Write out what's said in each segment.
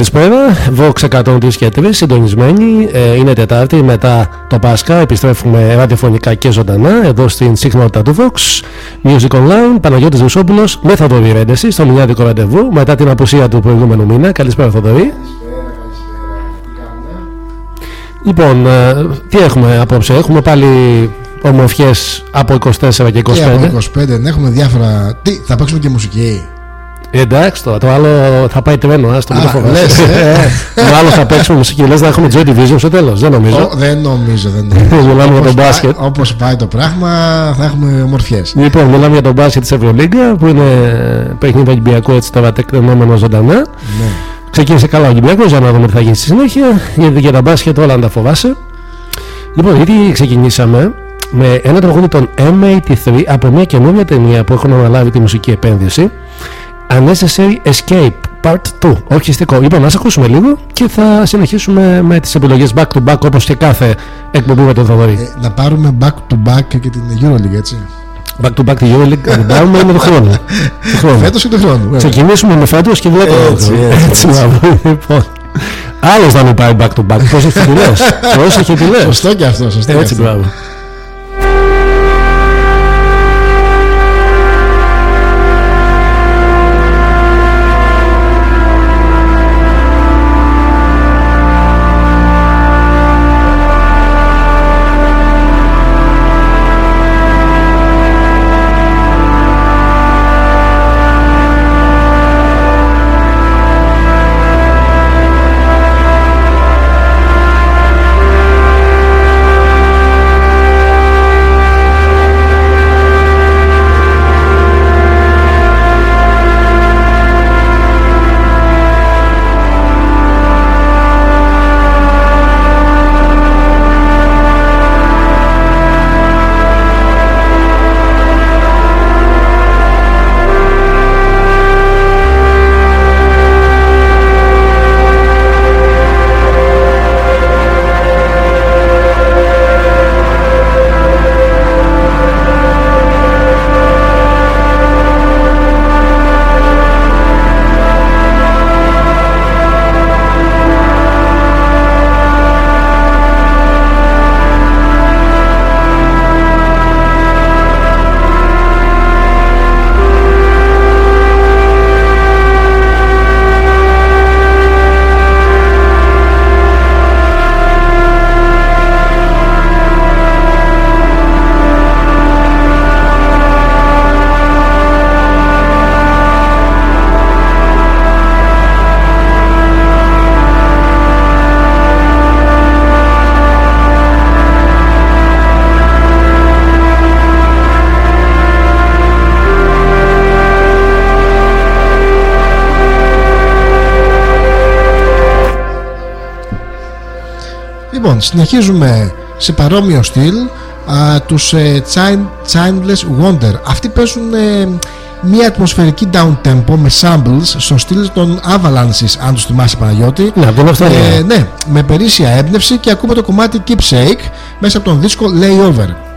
καλησπέρα. Vox 103 και 3 συντονισμένοι. Ε, είναι Τετάρτη μετά το Πάσχα. Επιστρέφουμε ραδιοφωνικά και ζωντανά εδώ στην συχνότητα του Vox. Music Online, Παναγιώτης Βουσόπουλος με Θοδωρή Ρέντεση στο Μινιάδικο Ραντεβού μετά την απουσία του προηγούμενου μήνα. Καλησπέρα Θοδωρή. Λοιπόν, ε, τι έχουμε απόψε; Έχουμε πάλι ομορφιές από 24 και 25. Και από 25, ναι, έχουμε διάφορα. Τι, θα παίξουμε και μουσική; Εντάξει τώρα, το άλλο θα πάει τρένο, ας το μην Λες, ε. Το άλλος θα παίξουμε μουσική, λες να έχουμε Joy Division στο τέλος, δεν νομίζω. δεν νομίζω, δεν νομίζω. μιλάμε για τον μπάσκετ. Όπως πάει το πράγμα θα έχουμε ομορφιές. Λοιπόν, μιλάμε για τον μπάσκετ της Ευρωλίγκα που είναι παιχνίδι Ολυμπιακού έτσι τώρα τεκτενόμενο ζωντανά. Ναι. Ξεκίνησε καλά ο Ολυμπιακός για να δούμε τι θα γίνει στη συνέχεια, γιατί για τα μπάσκετ όλα αν τα φοβάσαι. Λοιπόν, γιατί ξεκινήσαμε με ένα τραγούδι των M83 από μια καινούργια ταινία που έχουν αναλάβει τη μουσική επένδυση Unnecessary Escape Part 2 ορχιστικό. Λοιπόν, να ακούσουμε λίγο και θα συνεχίσουμε με τις επιλογές back to back όπως και κάθε εκπομπή με τον Θοδωρή. Ε, να πάρουμε back to back και την Euroleague έτσι. Back to back τη Euroleague να την πάρουμε με τον χρόνο. Φέτος και τον χρόνο. Ξεκινήσουμε με φέτος και βλέπω. Έτσι, έτσι, έτσι. Λοιπόν. Άλλος να μην πάει back to back. Πώς έχει λες. Πώς έχει λες. Σωστό και αυτό. Σωστό έτσι, μπράβο. Συνεχίζουμε σε παρόμοιο στυλ α, τους ε, Childless Wonder. Αυτοί παίζουν ε, μια ατμοσφαιρική down tempo με samples στο στυλ των Avalanches αν τους θυμάσαι Παναγιώτη. Ναι, ε, ναι, με περίσσια έμπνευση και ακούμε το κομμάτι Keepsake μέσα από τον δίσκο Layover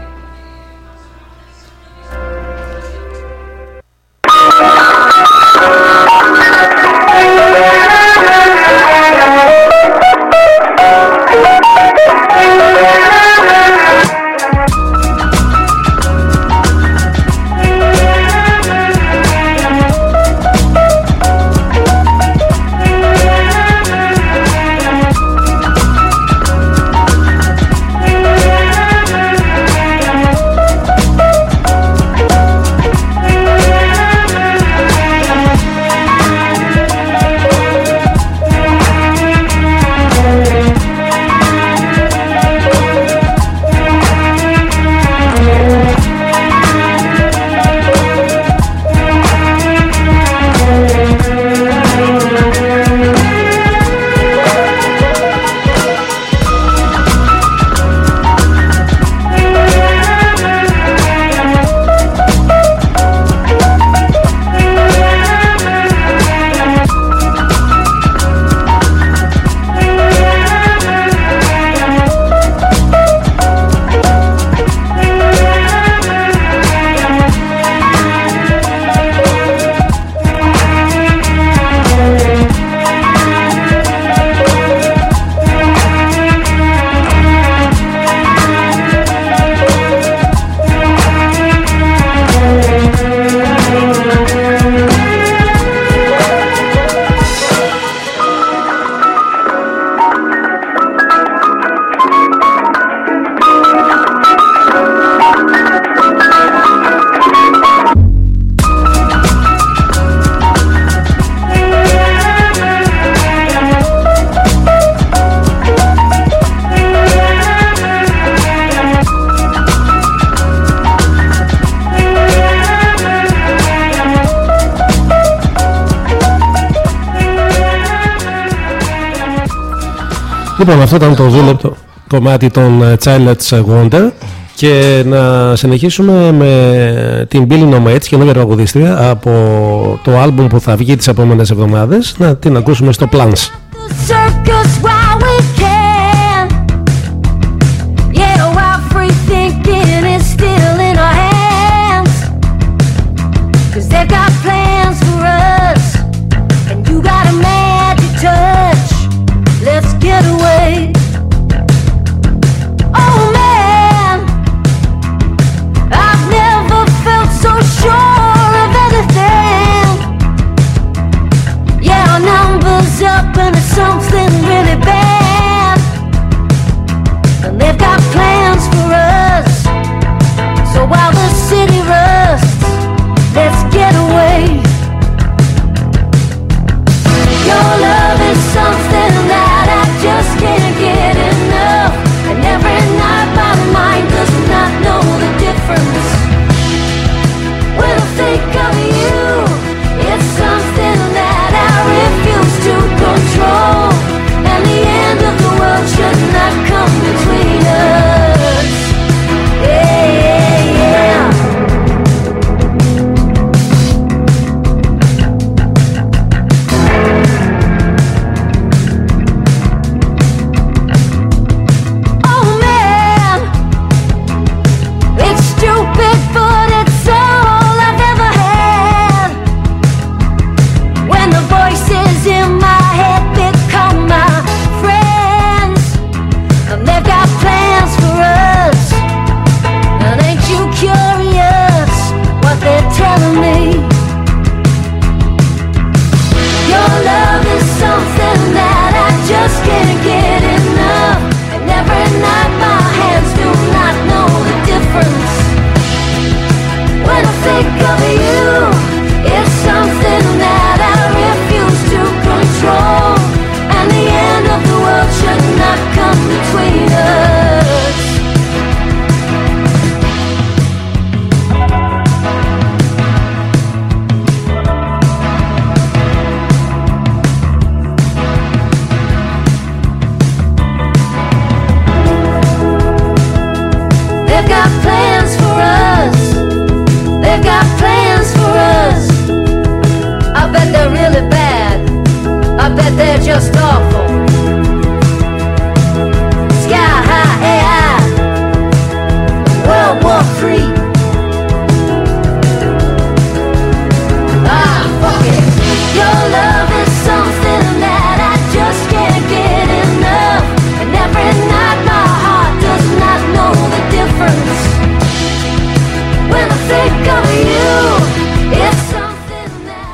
Λοιπόν, αυτό ήταν το δίλεπτο κομμάτι των ε, Child's Wonder. Και να συνεχίσουμε με την Billy Nomates, καινούργια τραγουδίστρια από το άλμπουμ που θα βγει τις επόμενες εβδομάδες. Να την ακούσουμε στο Plans.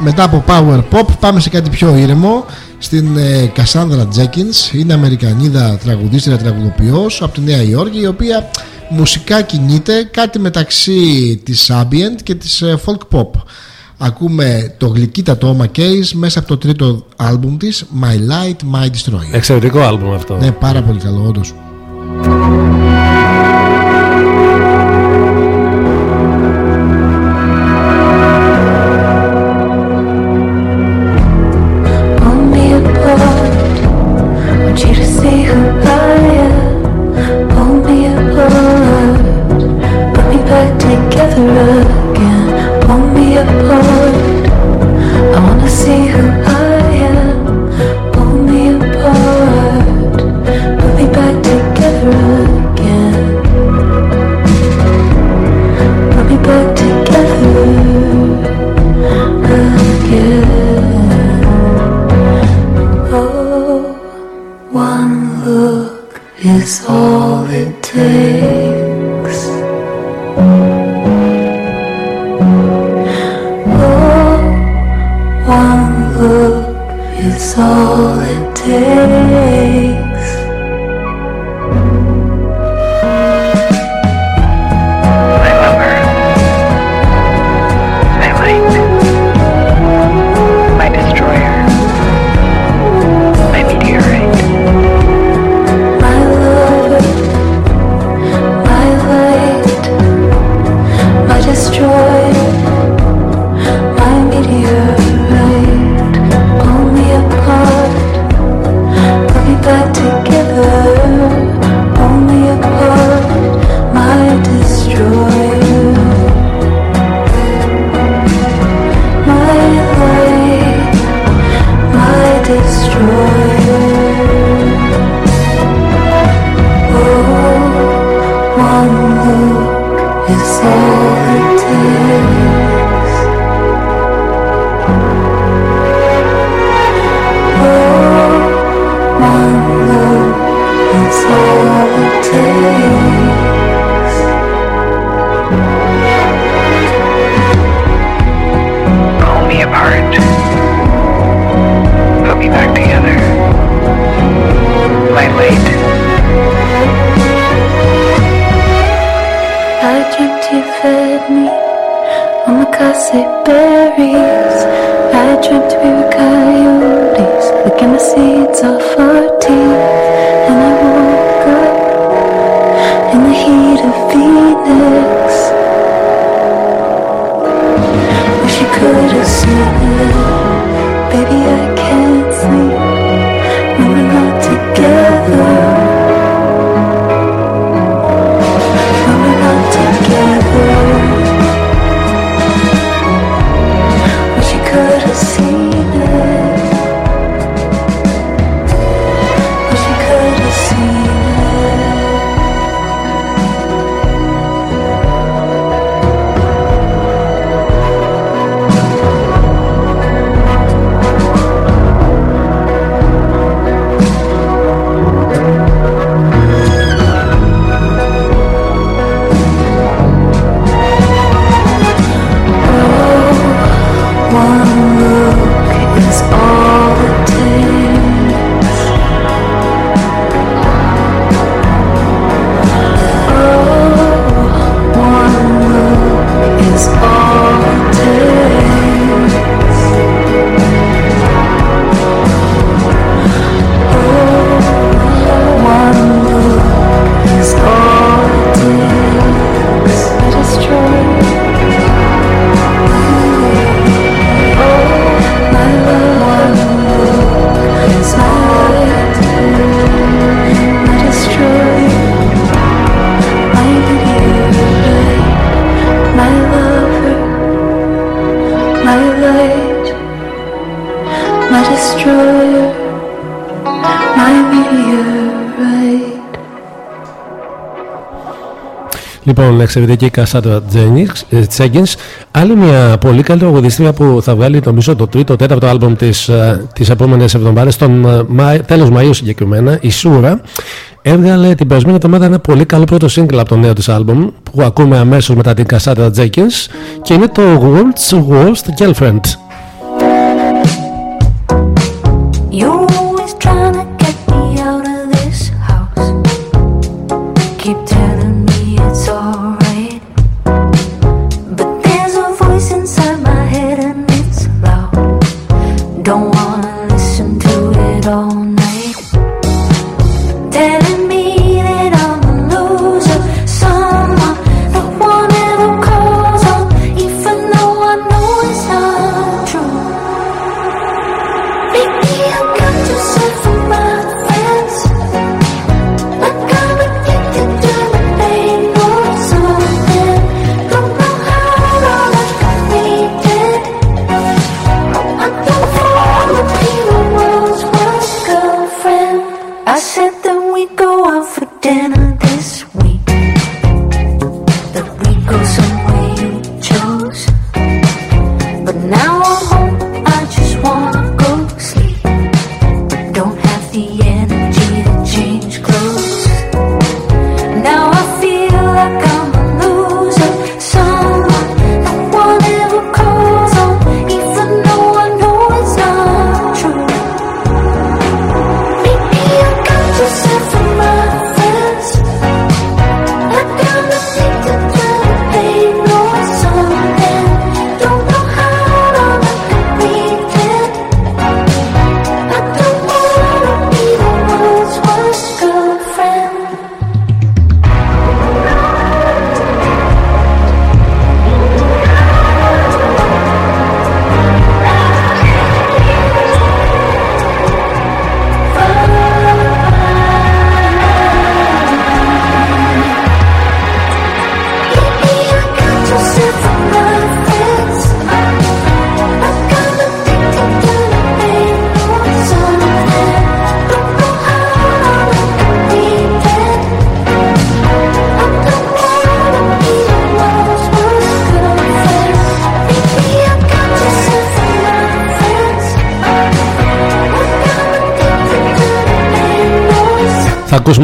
Μετά από Power Pop πάμε σε κάτι πιο ήρεμο. Στην ε, Cassandra Jenkins είναι Αμερικανίδα τραγουδίστρια τραγουδοποιός από τη Νέα Υόρκη η οποία μουσικά κινείται κάτι μεταξύ της ambient και της ε, folk pop. Ακούμε το γλυκύτατο Oma Case μέσα από το τρίτο άλμπουμ της My Light, My Destroyer. Εξαιρετικό άλμπουμ αυτό. Ναι πάρα πολύ καλό όντως λοιπόν εξαιρετική Κασάτρα Τζέγκινς άλλη μια πολύ καλή τραγουδιστρία που θα βγάλει νομίζω το τρίτο τέταρτο άλμπομ της, ε, τις επόμενες εβδομάδες τον ε, τέλος Μαΐου συγκεκριμένα η Σούρα έβγαλε την περασμένη εβδομάδα ένα πολύ καλό πρώτο σύγκλι από το νέο της άλμπομ που ακούμε αμέσως μετά την Κασάτρα Τζέγκινς και είναι το World's Worst Girlfriend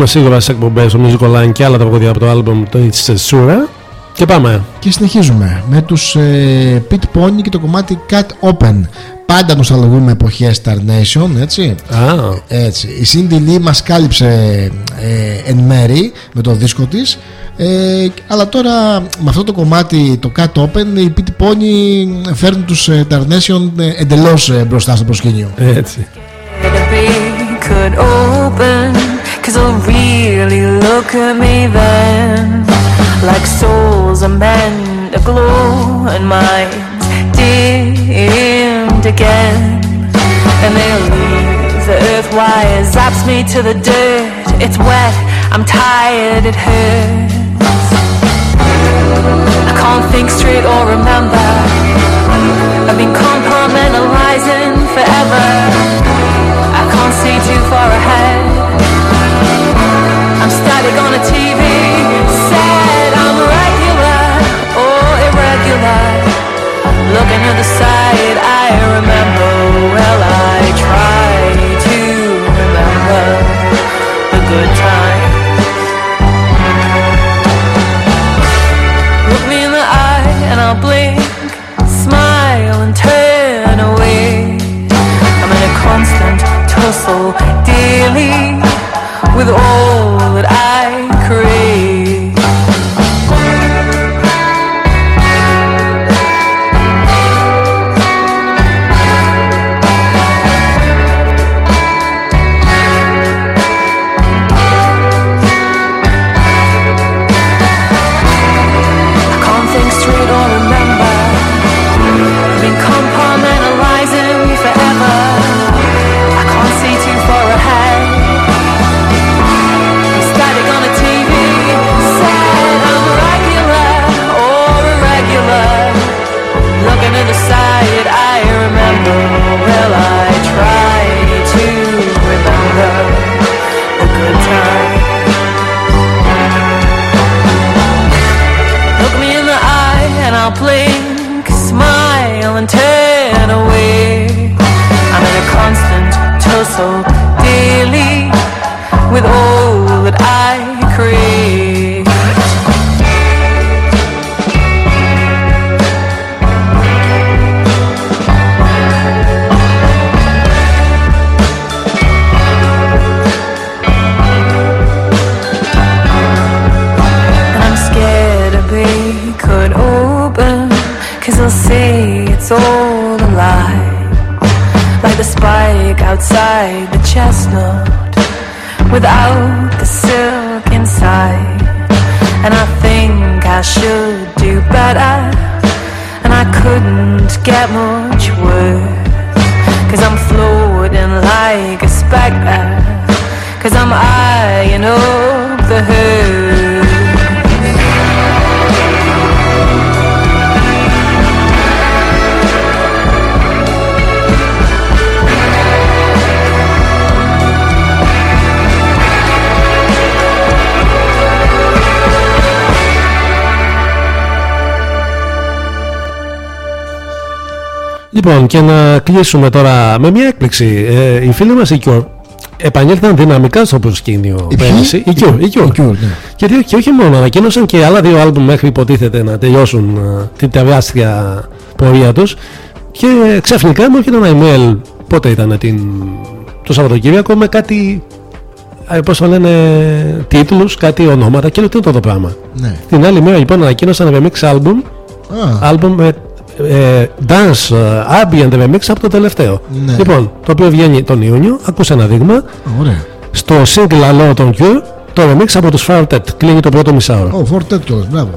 ακούσουμε σίγουρα σε εκπομπές ο Music Online και άλλα τραγούδια από το album τη Σούρα. Και πάμε. Και συνεχίζουμε με τους ε, Pit Pony και το κομμάτι Cut Open. Πάντα νοσταλγούμε εποχές Star Nation, έτσι. Ah. έτσι. Η Cindy Lee μας κάλυψε ε, εν μέρη με το δίσκο της. Ε, αλλά τώρα με αυτό το κομμάτι το Cut Open οι Pity Pony φέρνουν τους ε, Darnation ε, εντελώς ε, μπροστά στο προσκήνιο. Έτσι. could open Cause oh really look at me then Like souls are meant to glow And minds dimmed again. And they leave the earth wire Zaps me to the dirt. It's wet, I'm tired, it hurts. I can't think straight or remember. I've been compartmentalizing forever. I can't see too far ahead I'm on a TV Said I'm regular or irregular. Looking at the side I remember Well I try to remember The good times. Look me in the eye and I'll blink Smile and turn away. I'm in a constant tussle Dealing with all that I crave daily with all that I create. I'm scared say it's all outside the chestnut Without the silk inside. And I think I should do better And I couldn't get much worse. Cause I'm floating like a spectre Cause I'm eyeing up the herd Λοιπόν, και να κλείσουμε τώρα με μια έκπληξη. Ε, οι φίλοι μας οι Cure επανήλθαν δυναμικά στο προσκήνιο Οι πέρυσι. ποιοι; Οι Cure, οι Cure. Οι Cure, ναι. Και, δι- και όχι μόνο, ανακοίνωσαν και άλλα δύο άλμπουμ μέχρι υποτίθεται να τελειώσουν ε, την τεράστια πορεία τους και ξαφνικά μου έρχεται ένα email πότε ήταν την, το Σαββατοκύριακο με κάτι ε, πώς το λένε τίτλους, κάτι ονόματα και λέω τι είναι αυτό το πράγμα; Ναι. Την άλλη μέρα λοιπόν ανακοίνωσαν remix album Α, album με ε, dance ε, ambient remix από το τελευταίο. Ναι. Λοιπόν, το οποίο βγαίνει τον Ιούνιο, ακούσε ένα δείγμα. ωραία. Στο single αλό των Cure, το remix από τους Fartet κλείνει το πρώτο μισάωρο. Ω, φορτέτ κιόλας, μπράβο.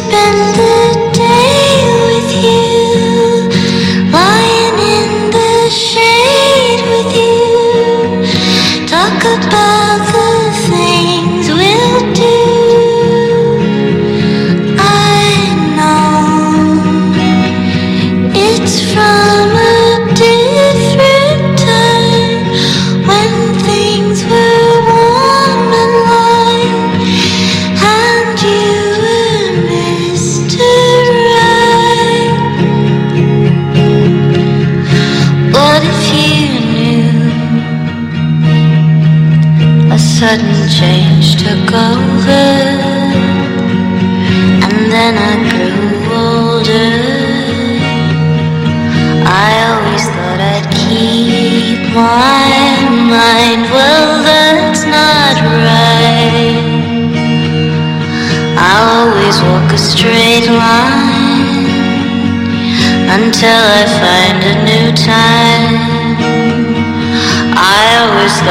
Spend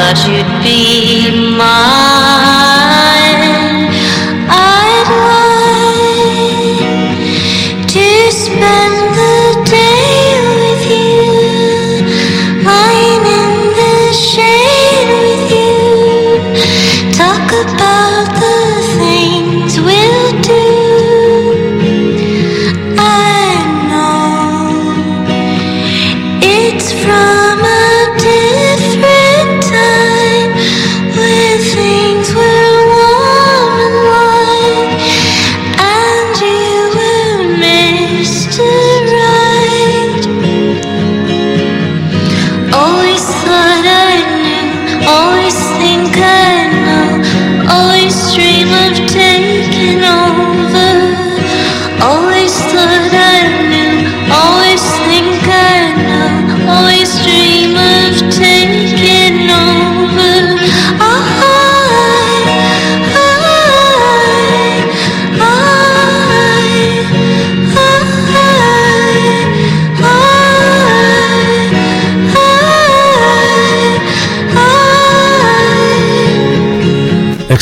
I should be.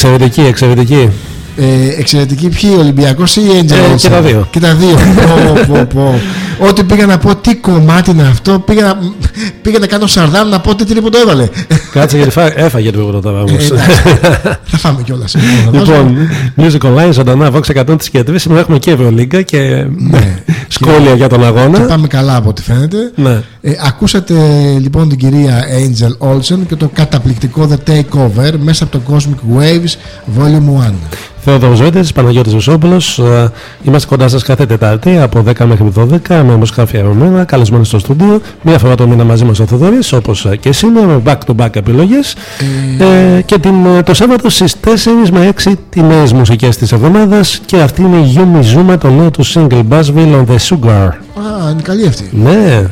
Εξαιρετική, εξαιρετική. Ε, εξαιρετική ποιοι, Ολυμπιακός ή Angel Ε, Olsen? και τα δύο. Και τα δύο. πω, πω, πω. Ό,τι πήγα να πω τι κομμάτι είναι αυτό, πήγα να, πήγα να κάνω σαρδάμ να πω τι τρίπο το έβαλε. Κάτσε γιατί φά- έφαγε το πρώτο Ε, όμως. εντάξει. Θα φάμε κιόλας. Λοιπόν, Music Online, ζωντανά, Vox 103 και 3. Σήμερα έχουμε και Ευρωλίγκα και Ναι. Σχόλια για τον Και αγώνα. πάμε καλά από ό,τι φαίνεται. Ναι. Ε, ακούσατε λοιπόν την κυρία Angel Olsen και το καταπληκτικό The Takeover μέσα από το Cosmic Waves Volume 1. Θεόδωρος Ζώτης, Παναγιώτης Βουσόπουλος. Είμαστε κοντά σας κάθε Τετάρτη από 10 μέχρι 12 με μουσικά αφιερωμένα. Καλεσμένοι στο στούντιο. Μία φορά το μήνα μαζί μας ο Θοδωρή, όπως και σήμερα, με back-to-back επιλογές. Ε, και την, ε, το Σάββατο στις 4 με 6 τις νέες μουσικές της εβδομάδας. Και αυτή είναι η Yumi Zuma, το νέο του single Buzzville on the Sugar. Α, είναι καλή αυτή. Ναι.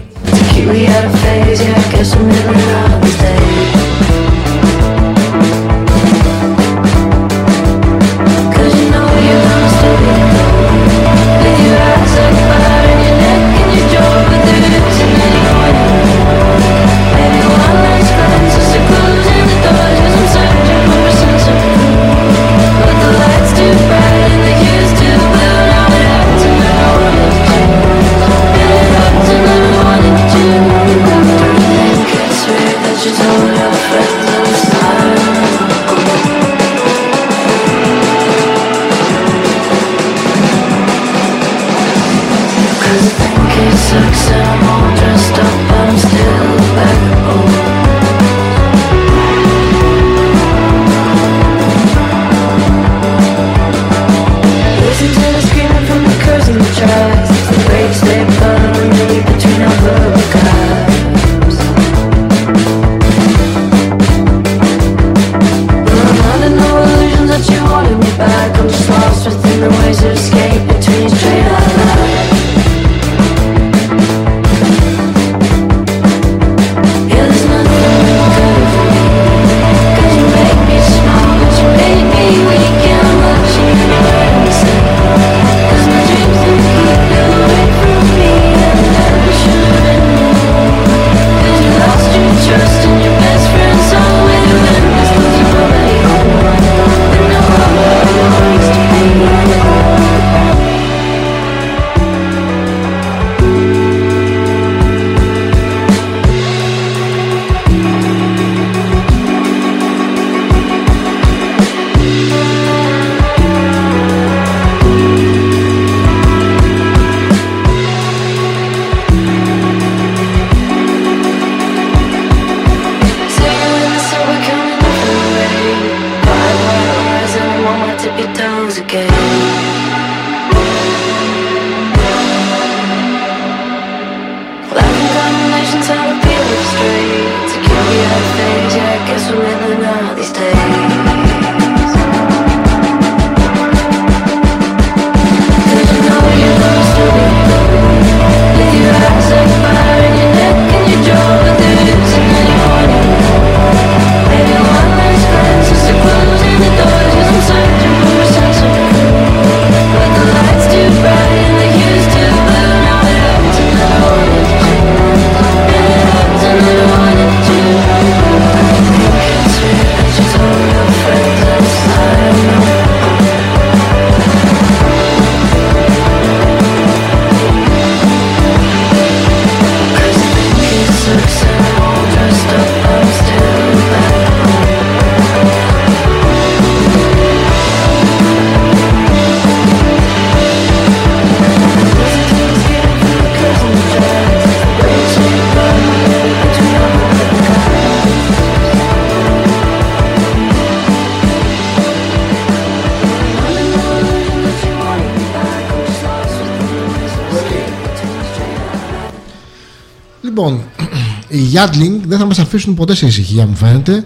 Yadling δεν θα μας αφήσουν ποτέ σε ησυχία μου φαίνεται.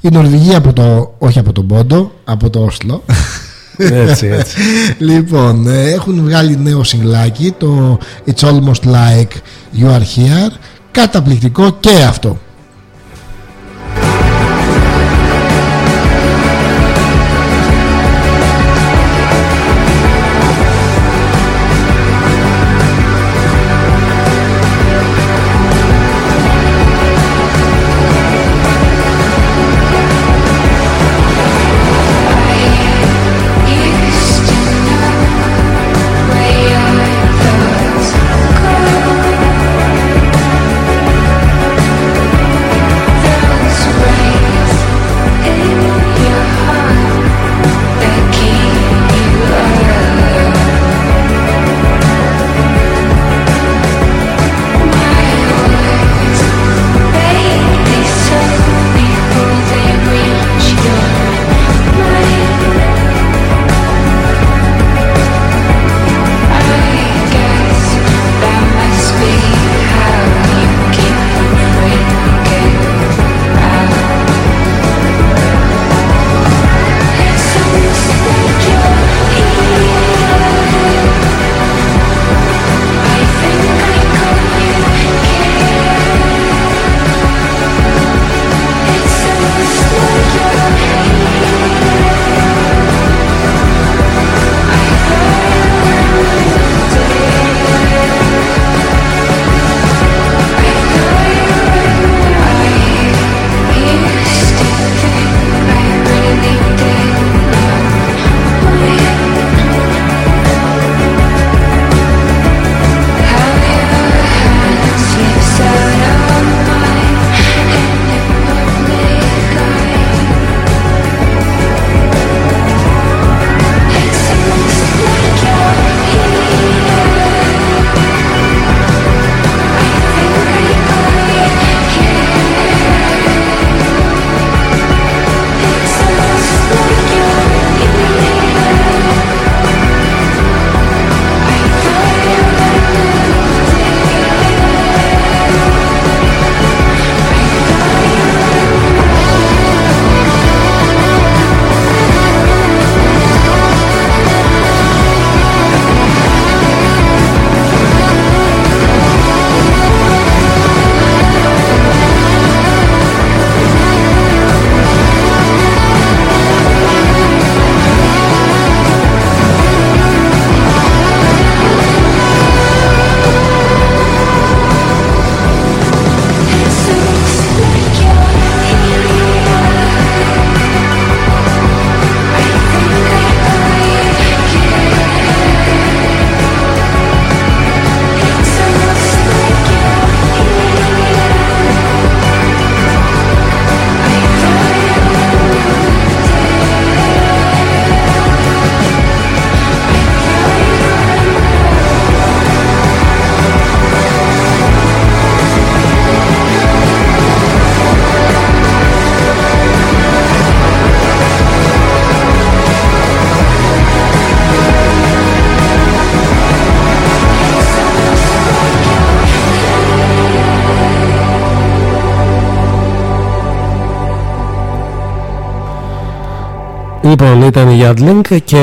Η Νορβηγία από το, όχι από τον Πόντο από το Όσλο. Έτσι, έτσι. λοιπόν, ε, έχουν βγάλει νέο συγκλάκι το It's Almost Like You Are Here. Καταπληκτικό και αυτό Λοιπόν, ήταν η Yardlink και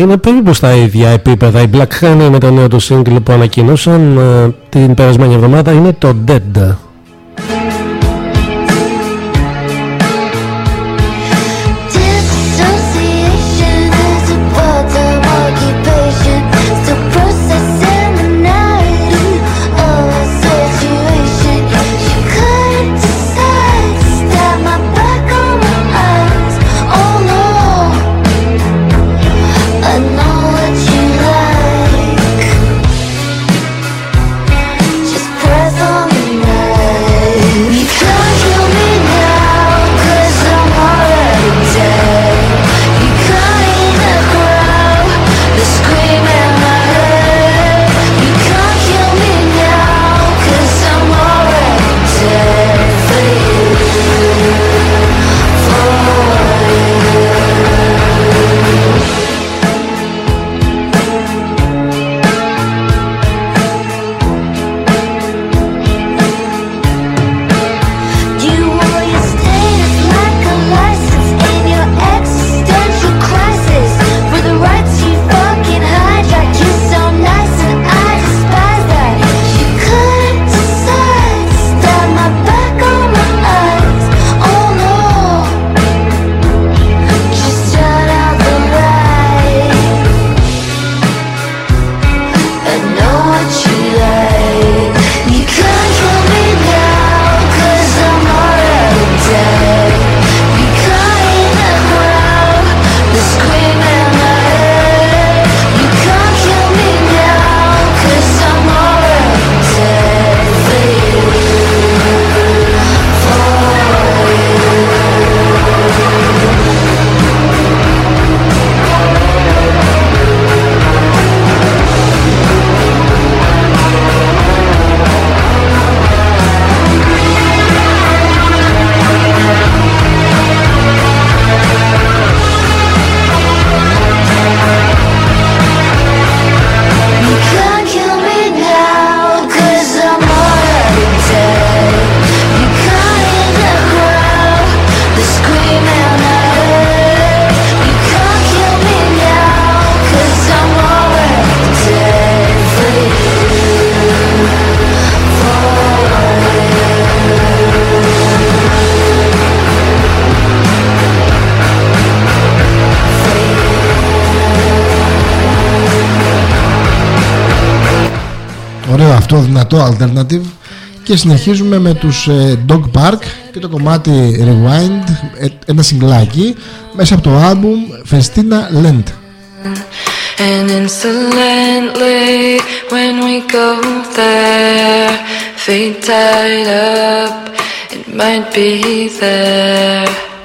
είναι περίπου στα ίδια επίπεδα. Η Black Honey με το νέο του single που ανακοίνωσαν ε, την περασμένη εβδομάδα είναι το Dead. Αυτό δυνατό alternative και συνεχίζουμε με τους ε, Dog Park και το κομμάτι Rewind ε, ένα συγκλάκι μέσα από το άλμπουμ Festina Lent And insolently when we go there Fate tied up, it might be there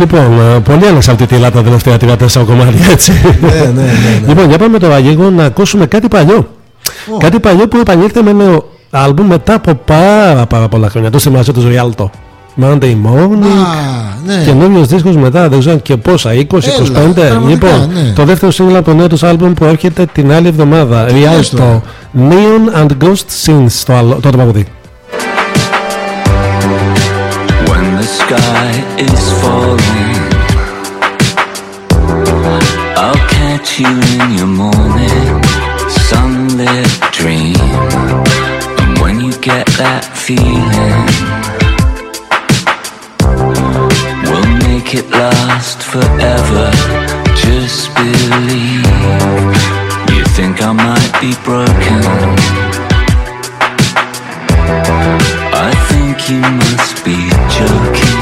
Λοιπόν, ε, πολύ ανεξαρτητή λάτα τα τελευταία 34 κομμάτια, έτσι. ναι, ναι, ναι, ναι. Λοιπόν, για πάμε τώρα λίγο να ακούσουμε κάτι παλιό. Κάτι παλιό που επανήλθε με νέο άλμπουμ μετά από πάρα πάρα πολλά χρόνια. Το σημασία του Rialto. Monday Morning. Α, ναι. Καινούριο δίσκος μετά, δεν ξέρω και πόσα, 20-25. πραγματικά, Λοιπόν, ναι. το δεύτερο σύγκλημα από το νέο τους άλμπουμ που έρχεται την άλλη εβδομάδα. λες Rialto. τώρα. Neon and Ghost Scenes, το, άλλο- το τραγουδί. The sky is falling. I'll catch you in your morning sunlit dream. And when you get that feeling, we'll make it last forever. Just believe. You think I might be broken? You must be joking.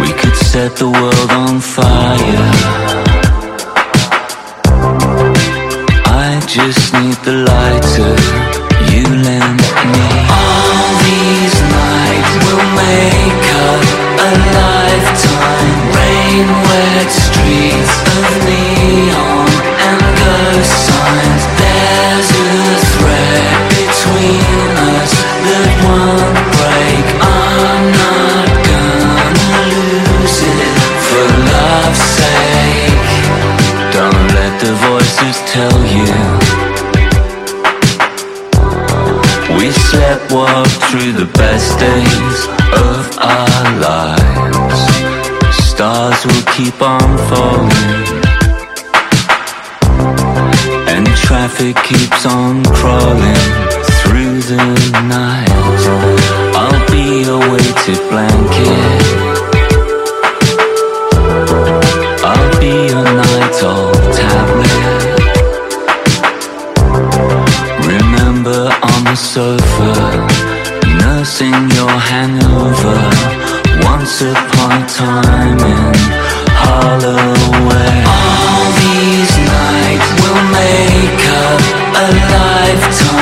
We could set the world on fire. I just need the lighter you me. All these nights will make up a lifetime. Rain wet streets of neon walk through the best days of our lives. Stars will keep on falling. And traffic keeps on crawling through the night. I'll be a weighted blanket. Sofa, nursing your hangover. Once upon a time in Holloway. All these nights will make up a lifetime.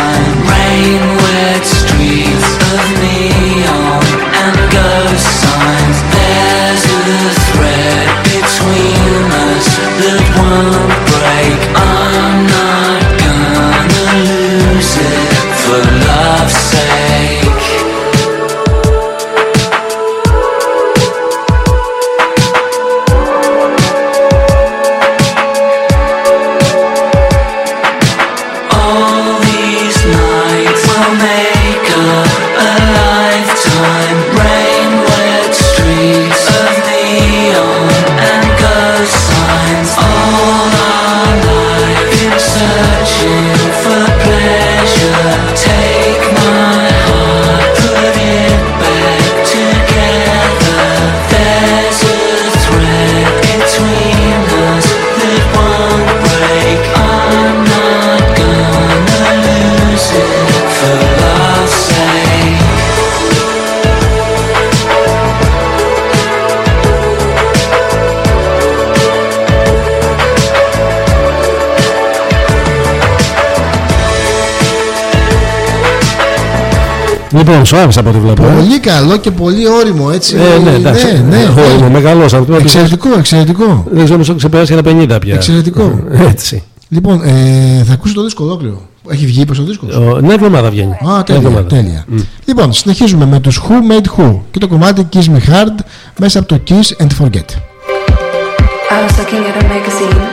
Λοιπόν, σου άρεσε από ό,τι βλέπω. ε. Πολύ καλό και πολύ όριμο έτσι. Ε, ναι, εντάξει. ναι, ναι. Εγώ είμαι μεγάλος άνθρωπος. Εξαιρετικό, εξαιρετικό. Δεν ξέρω αν ξεπεράσει τα 50 πια. Εξαιρετικό. Έτσι. Λοιπόν, ε, θα ακούσω το δίσκο ολόκληρο. Έχει βγει είπες ο δίσκος; Ο- Ναι, εβδομάδα βγαίνει. Α, Μια τέλεια, εβδομάδα. τέλεια. Λοιπόν, συνεχίζουμε με τους Who Made Who και το κομμάτι Kiss Me Hard μέσα από το Kiss and Forget. I was looking at a magazine.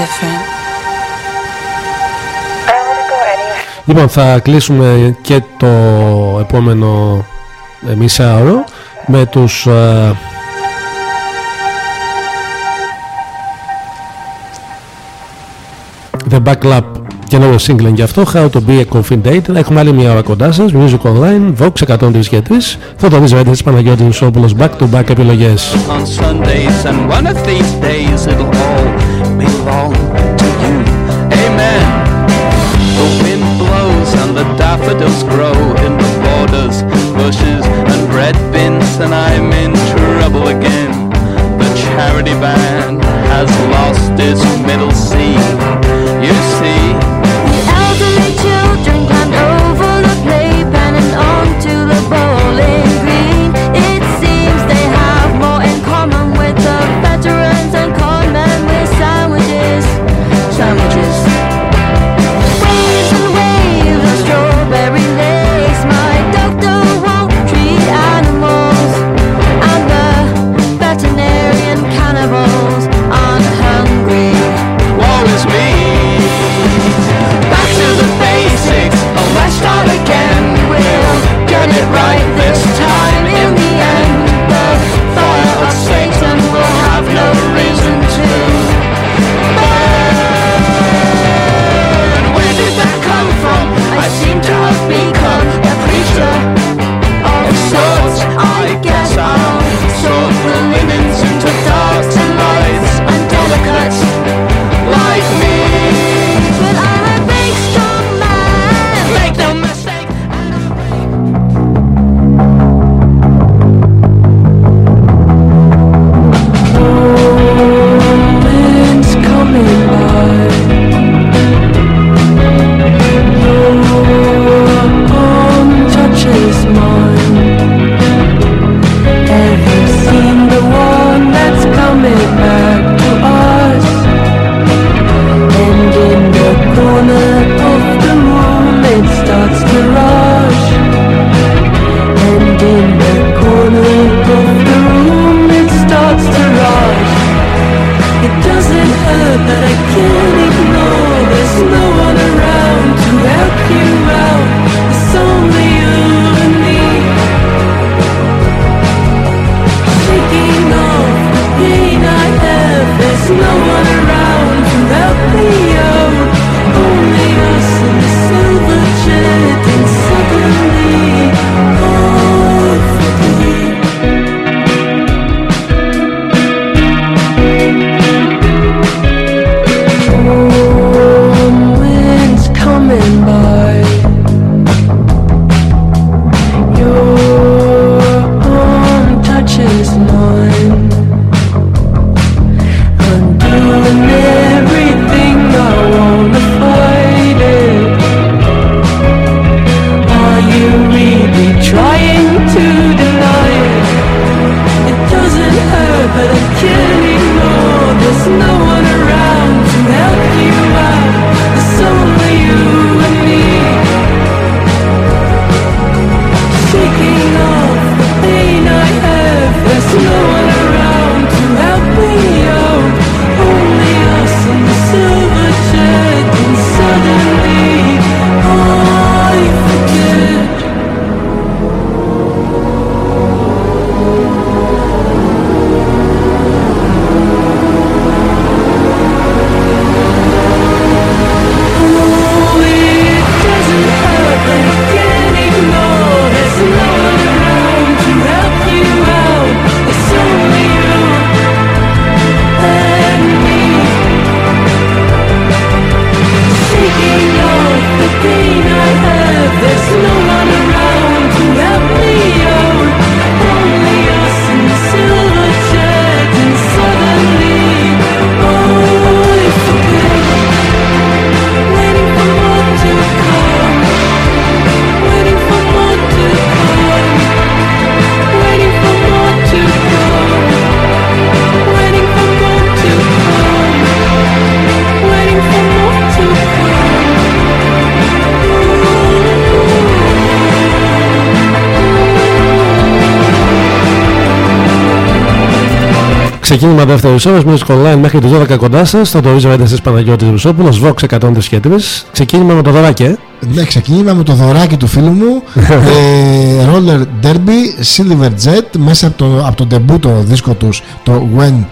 Anywhere. Λοιπόν, θα κλείσουμε και το επόμενο ε, μισάωρο με τους ε, The Backlap και νέο single για αυτό How to be a confident. Έχουμε άλλη μια ώρα κοντά σας Music Online, Vox 103 και 3 Θοδωρής Βέντες, Παναγιώτης Νησόπουλος Back to back επιλογές. On Sundays, and one of these days it'll all belong to you. Amen. The wind blows and the daffodils grow in the borders, bushes and bread bins, and I'm in trouble again. The charity band has lost its middle C. You see. Ξεκίνημα δεύτερης ώρας, Music Online μέχρι τις 12 κοντά σας. Στο το Ρίζο Έντεση Παναγιώτης Ρουσόπουλο, Vox 103 και 3. Ξεκίνημα με το δωράκι, ε. Ναι, ξεκίνημα με το δωράκι του φίλου μου ε, Roller Derby Silver Jet μέσα από το, από το ντεμπούτο δίσκο τους το When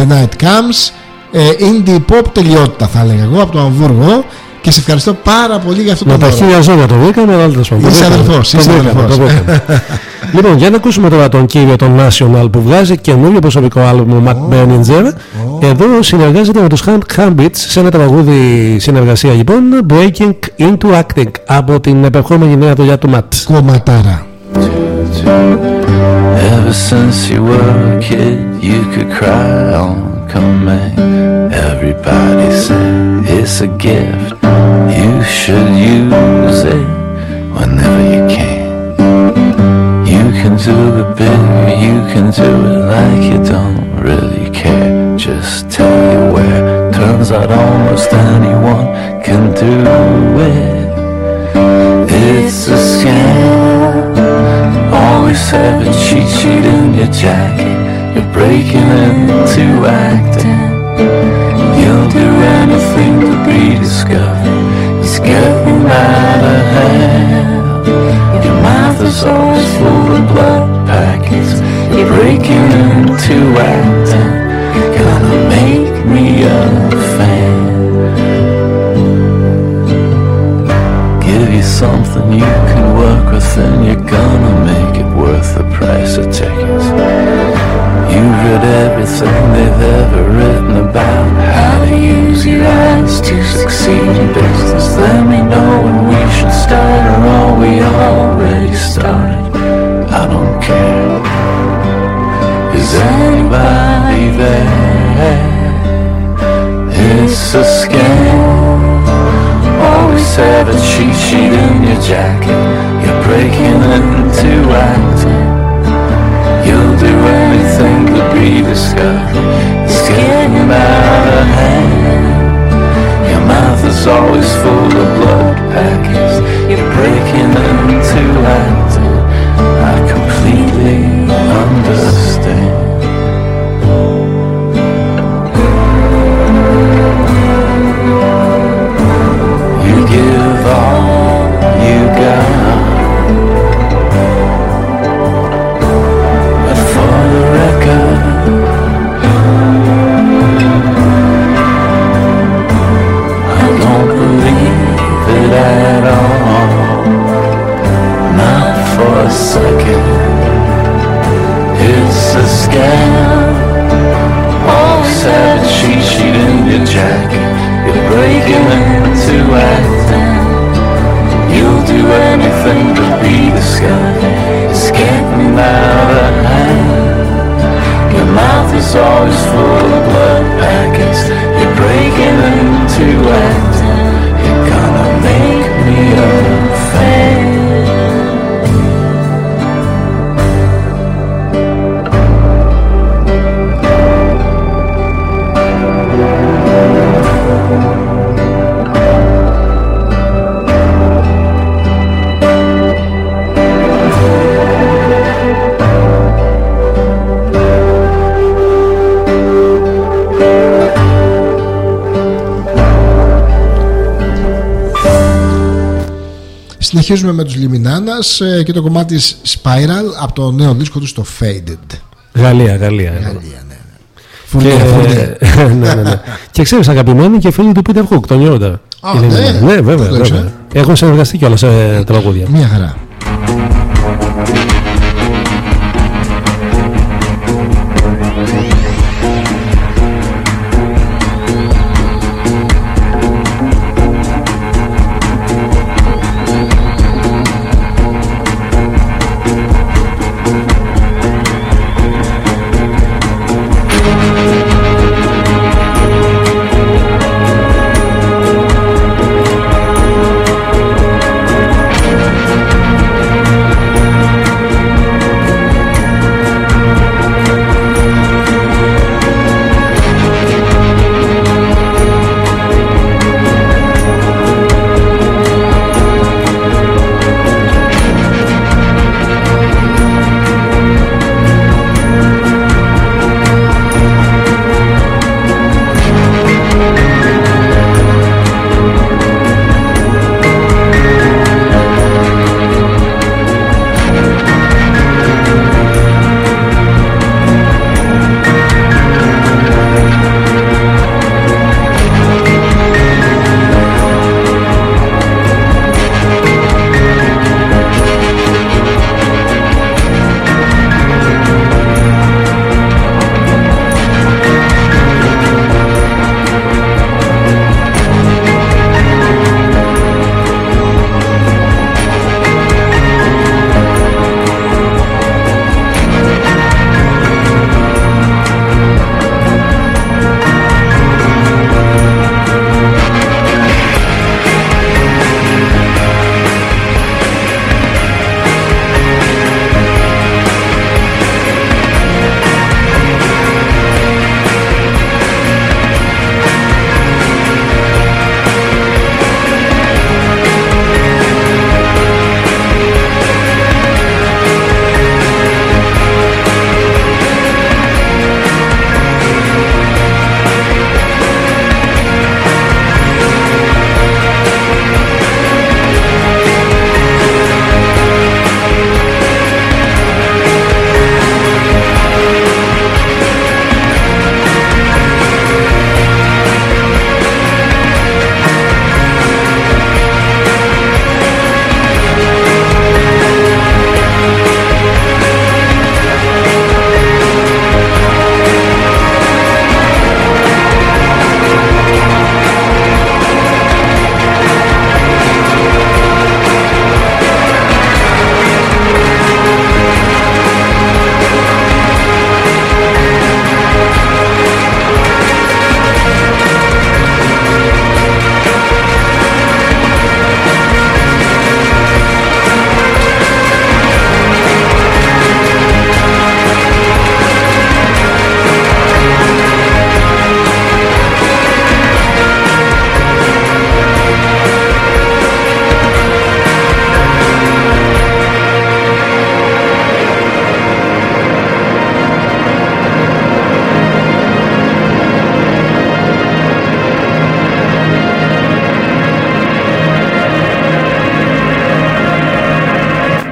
the Night Comes ε, Indie Pop τελειότητα θα έλεγα εγώ από το Αμβούργο και σε ευχαριστώ πάρα πολύ για αυτό το Με τα δώρο. χίλια ζώα το βρήκαμε, αλλά τέλος πάντων. Είσαι Το βρήκαμε. αδερφός, Το είσαι βρήκαμε, αδερφός. το βρήκαμε. Λοιπόν, για να ακούσουμε τώρα τον κύριο τον National που βγάζει καινούριο προσωπικό άλμπουμ Matt Berninger. Εδώ συνεργάζεται με τους Hand Habits σε ένα τραγούδι συνεργασία λοιπόν Breaking into Acting από την επερχόμενη νέα δουλειά του Matt. Κομματάρα. Ever since you were a kid, you could cry on command. Everybody said it's a gift. You should use it whenever you can. Can do it big, you can do it like you don't really care. Just tell you where. Turns out almost anyone can do it. It's a scam. Always have a cheat sheet in your jacket. You're breaking into acting. You'll do anything to be discovered. It's getting out of hand. Is always full of blood packets. You're breaking into acting. Gonna make me a fan. Give you something you can work with and you're gonna make it worth the price of tickets. You've read everything they've ever written about how to use your eyes to succeed in business. Let me know when we should start or are we already started? I don't care. Is anybody there? It's a scam. Always have a cheat sheet in your jacket. You're breaking into acting. You'll do anything to be discovered. It's getting out of hand. Your mouth is always full of blood packets. You're breaking Λιμινάνας ε, και το κομμάτι της Spiral από το νέο δίσκο του στο Faded. Γαλλία, Γαλλία. Γαλλία, ναι. ναι. Και, Φουρνιά, φουρνιά. ναι, ναι, ναι. και ξέρεις, αγαπημένοι και φίλοι του Peter Hook, τον Ιόντα. Α, Είναι- ναι. ναι, βέβαια. Δεν το βέβαια. ήξερα. Έχουν συνεργαστεί κιόλας σε τραγούδια. Μια χαρά.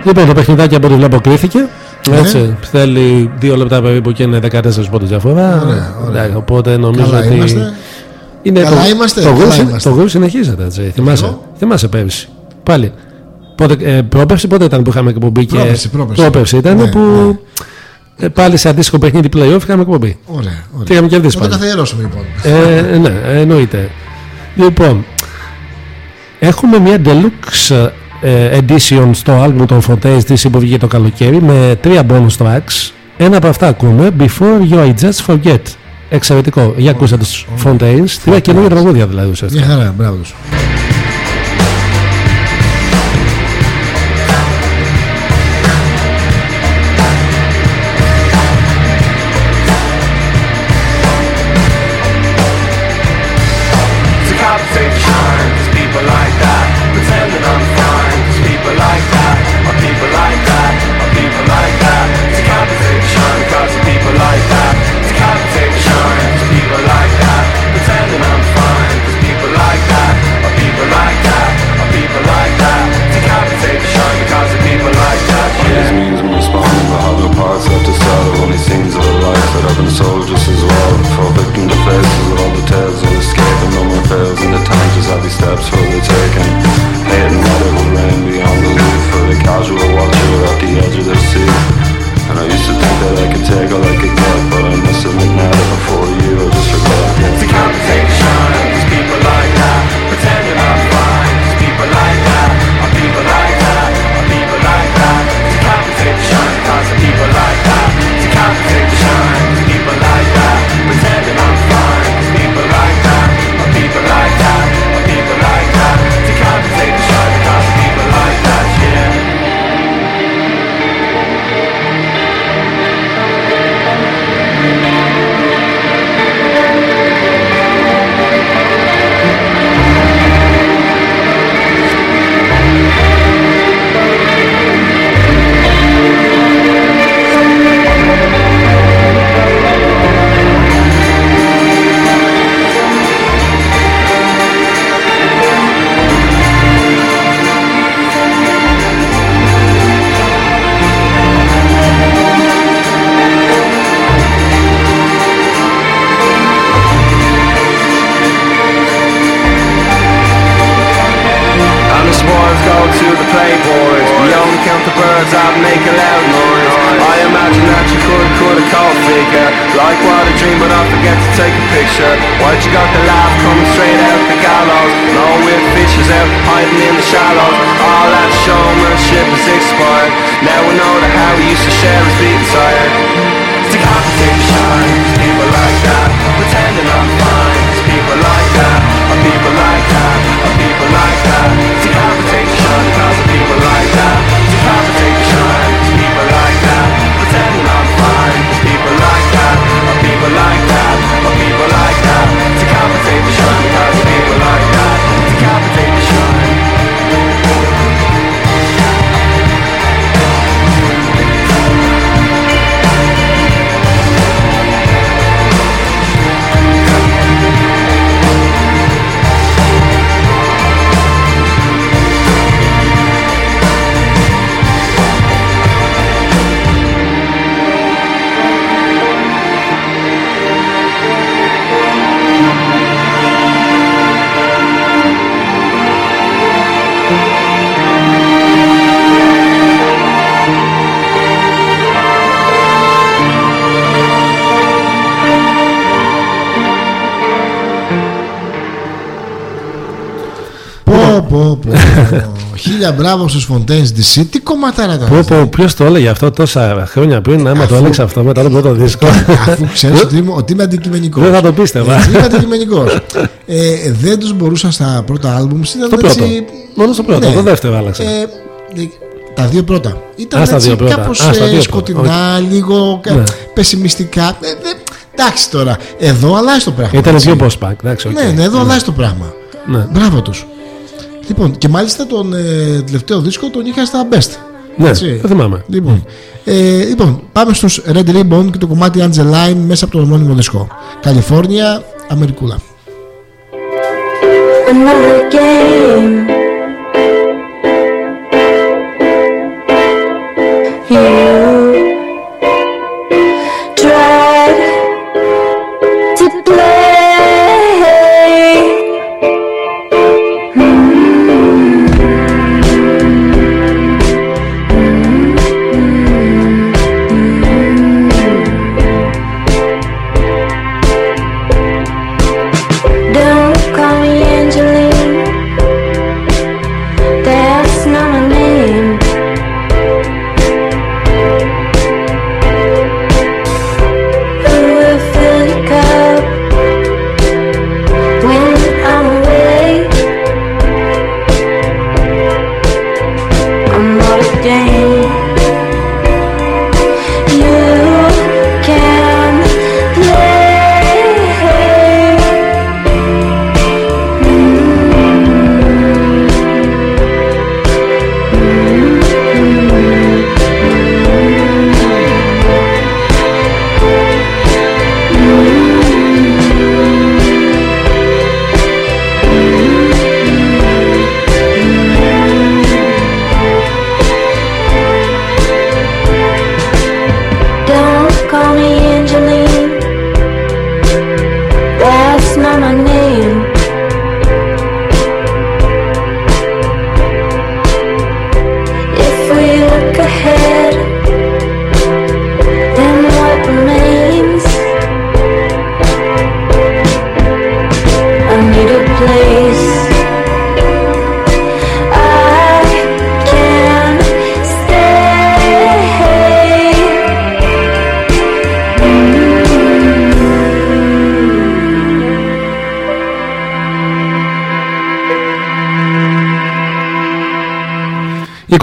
Λοιπόν, το παιχνιδάκι από ό,τι βλέπω κρύθηκε. Ναι. Έτσι, θέλει δύο λεπτά περίπου και είναι 14 πόντου διαφορά. Ωραία, ωραία. Εντάξει, Οπότε νομίζω Καλά ότι. είμαστε. Είναι Καλά το, είμαστε, Το καλά γρου, είμαστε. το γρου συνεχίζεται έτσι. Θυμάσαι, Εγώ; θυμάσαι πέρυσι. Πάλι. Πότε, ε, πρόπερση, πότε ήταν που είχαμε εκπομπή και. Πρόπερση, πρόπερση. πρόπερση ήταν Ναι, που. Ε, πάλι σε αντίστοιχο παιχνίδι playoff είχαμε εκπομπή. Ωραία, Και ωραία. είχαμε κερδίσει Θα το πάλι. καθιερώσουμε λοιπόν. Ε, ναι, εννοείται. Λοιπόν, έχουμε μια deluxe ε, edition στο album των Fontaines της που βγήκε το καλοκαίρι με τρία bonus tracks. Ένα από αυτά ακούμε Before You I Just Forget. Εξαιρετικό. Για ακούστε τους Fontaines. Τρία καινούργια τραγούδια δηλαδή Μια ουσιαστικά. χαρά, μπράβο τους. Χίλια μπράβο στους Fontaines DC. Τι κομματάρα τα Πω, πω, ποιος το έλεγε αυτό τόσα χρόνια πριν, άμα το Αφού- έλεγξε αυτό μετά το πρώτο δίσκο. Αφού ξέρεις ότι είμαι, ότι είμαι αντικειμενικός. Δεν θα το πίστευα. Έτσι, είμαι αντικειμενικός. ε, δεν τους μπορούσαν στα πρώτα άλμπουμ. Ήταν Το πρώτο. έτσι, Μόνο στο πρώτο, ναι. το δεύτερο άλλαξε. Ε, ε, τα δύο πρώτα. Ήταν Α, στα έτσι δύο πρώτα. κάπως Α, στα ε, δύο σκοτεινά, λίγο κα- Ναι. πεσημιστικά. Ε, δε- εντάξει τώρα, εδώ αλλάζει το πράγμα. Ήταν έτσι. πιο post-punk, εντάξει, οκ. Ναι, ναι, εδώ αλλάζει το πράγμα. Ναι. Μπράβο τους. Λοιπόν, και μάλιστα τον ε, τελευταίο δίσκο τον είχα στα best. Ναι, Έτσι. το θυμάμαι. Λοιπόν, ε, λοιπόν, πάμε στους Red Ribbon και το κομμάτι Angeline μέσα από το ομώνυμο δίσκο. Καλιφόρνια, Αμερικούλα. Another game.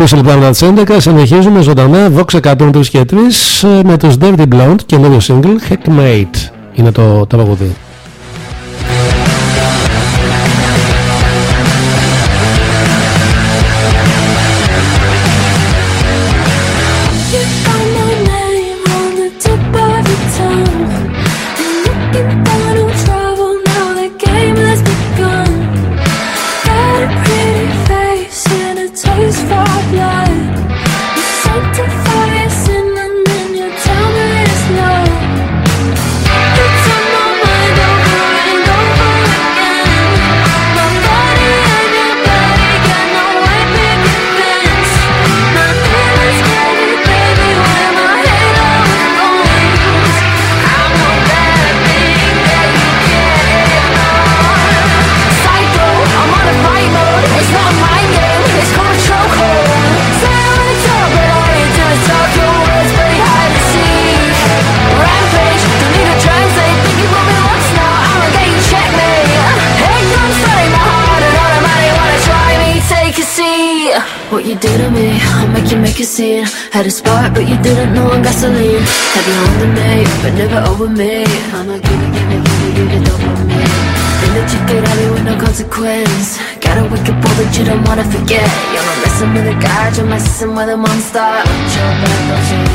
20 λεπτά μετά τις 11 συνεχίζουμε ζωντανά Vox 103 και 3 ε, με τους Dirty Blonde και νέο single Hackmate είναι το, το Had a spark, but you didn't know I'm gasoline. Had you under me, but never over me. I'ma give it, give it, give it, give it dopamine. Then let you get out with no consequence. Got a wicked boy that you don't wanna forget. You're not messing with a guy, you're messing with a monster. Chill back, don't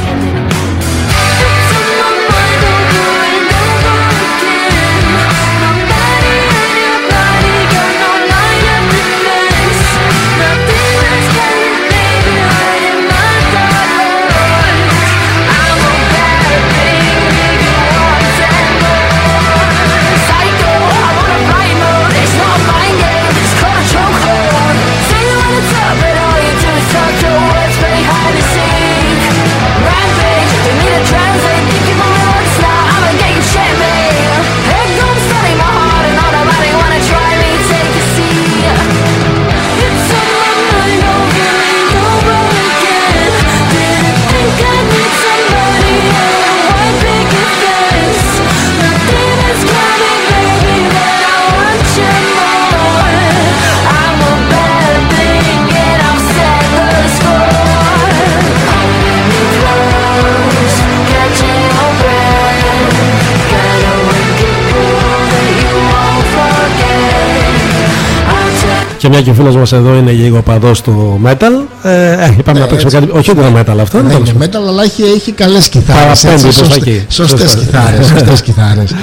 Και μια και ο φίλος μας εδώ είναι λίγο παδός του metal. Ε, ε, είπαμε να παίξουμε κάτι. Όχι ότι είναι metal αυτό. Ναι, τέλος είναι πάντων. metal, αλλά έχει, έχει καλές κιθάρες. Παραπέμπει έτσι, προς τα σωστές- εκεί. Σωστές Σωστά. κιθάρες. Σωστές κιθάρες.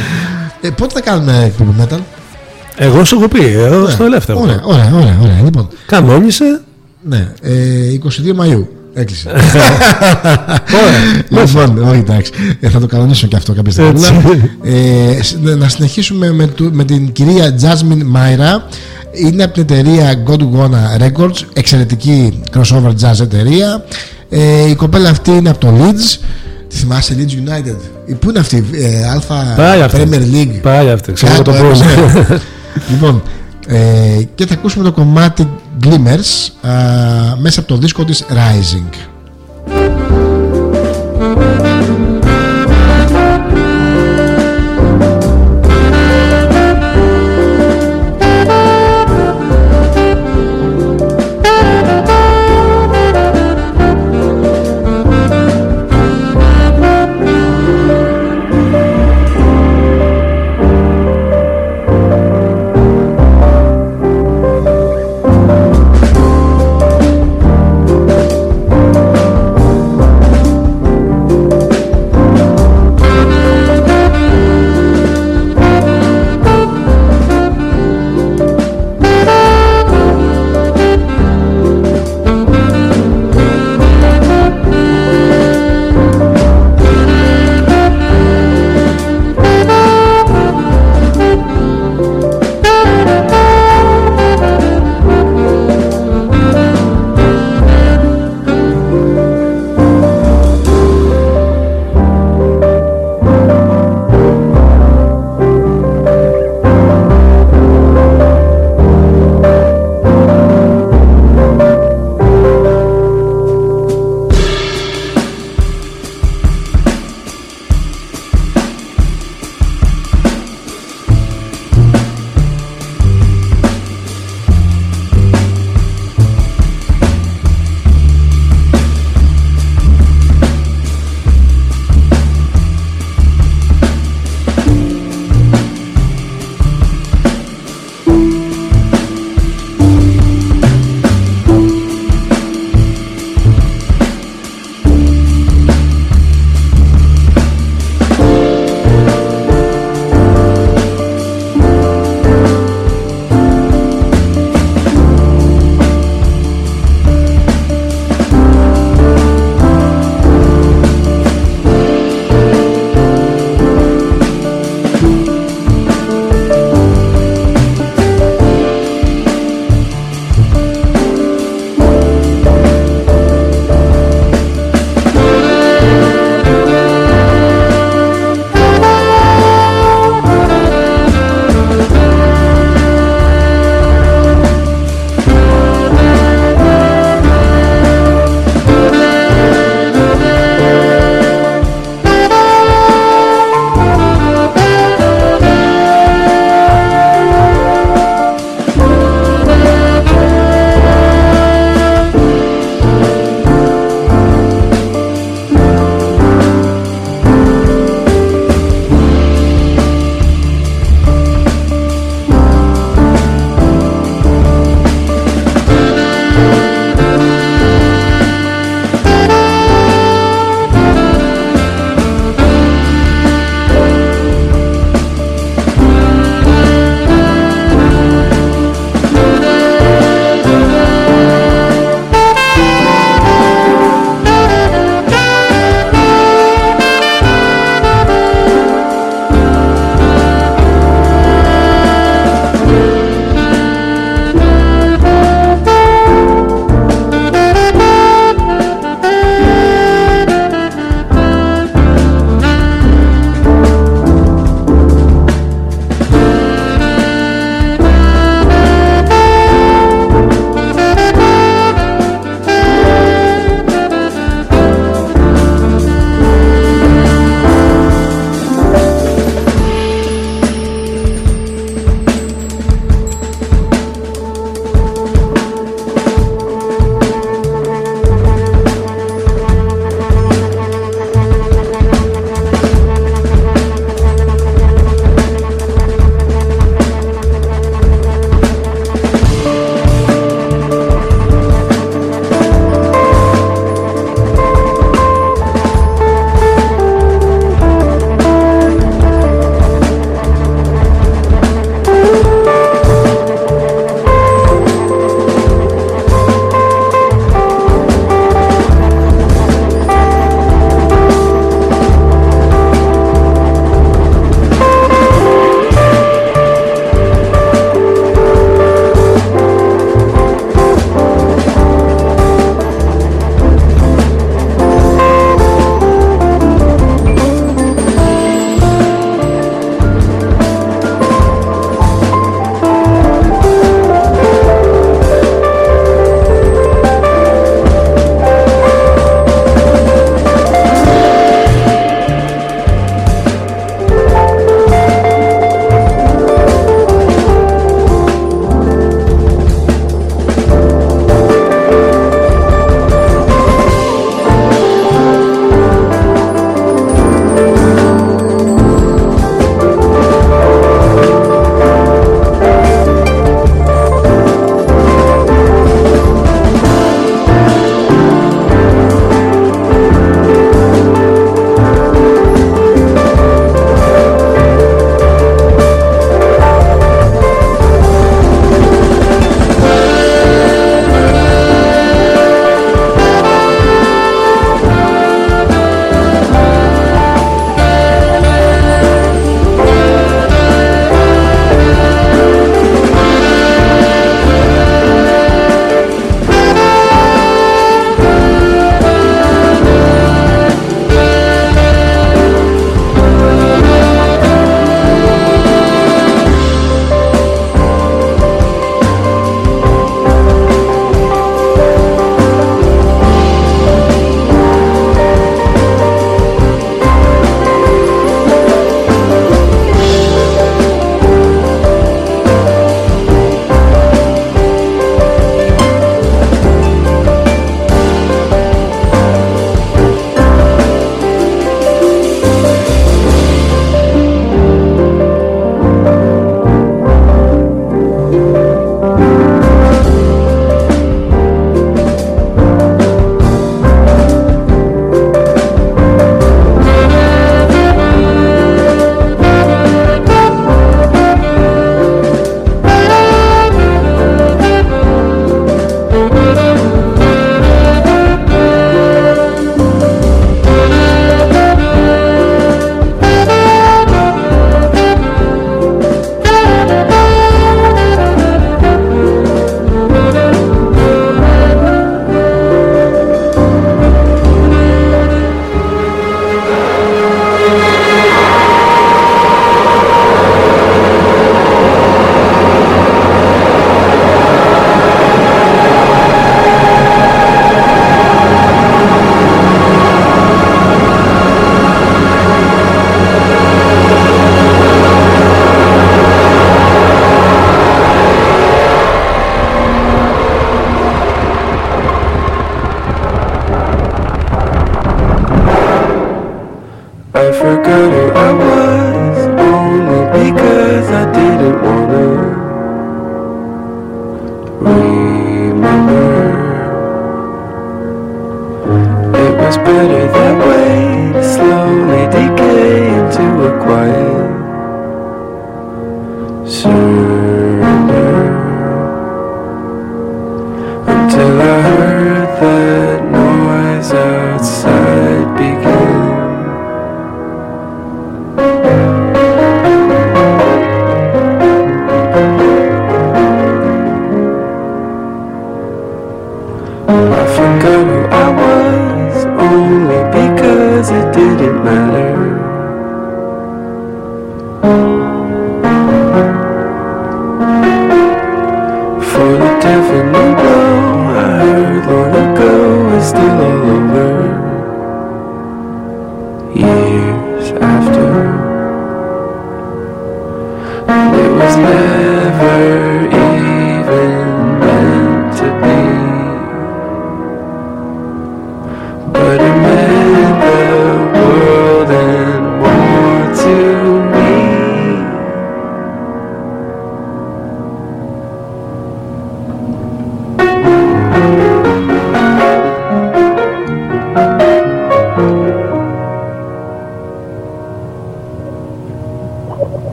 Ε, πότε θα κάνουμε εκπομπή metal; Εγώ σου έχω πει, εδώ στο ελεύθερο. Ωραία, ωραία, ωραία, ωραία. Λοιπόν, Κανόνισε. ναι, ε, 22 Μαΐου. Έκλεισε. Ωραία. λοιπόν, όχι εντάξει. Ε, θα το κανονίσω και αυτό κάποια στιγμή. Έτσι. Ε, σ- να συνεχίσουμε με, του- με την κυρία Jasmine Myra. Είναι από την εταιρεία Godwana Records, εξαιρετική crossover jazz εταιρεία. Ε, η κοπέλα αυτή είναι από το Leeds. Τη θυμάσαι Leeds United; Ε, Πού είναι αυτή, ε, Αλφα Πάει αυτή. Premier League; Πάει αυτή. Ξέρω το Κάτω, πώς. ε, λοιπόν, ε, και θα ακούσουμε το κομμάτι Glimmers α, μέσα από το δίσκο της Rising.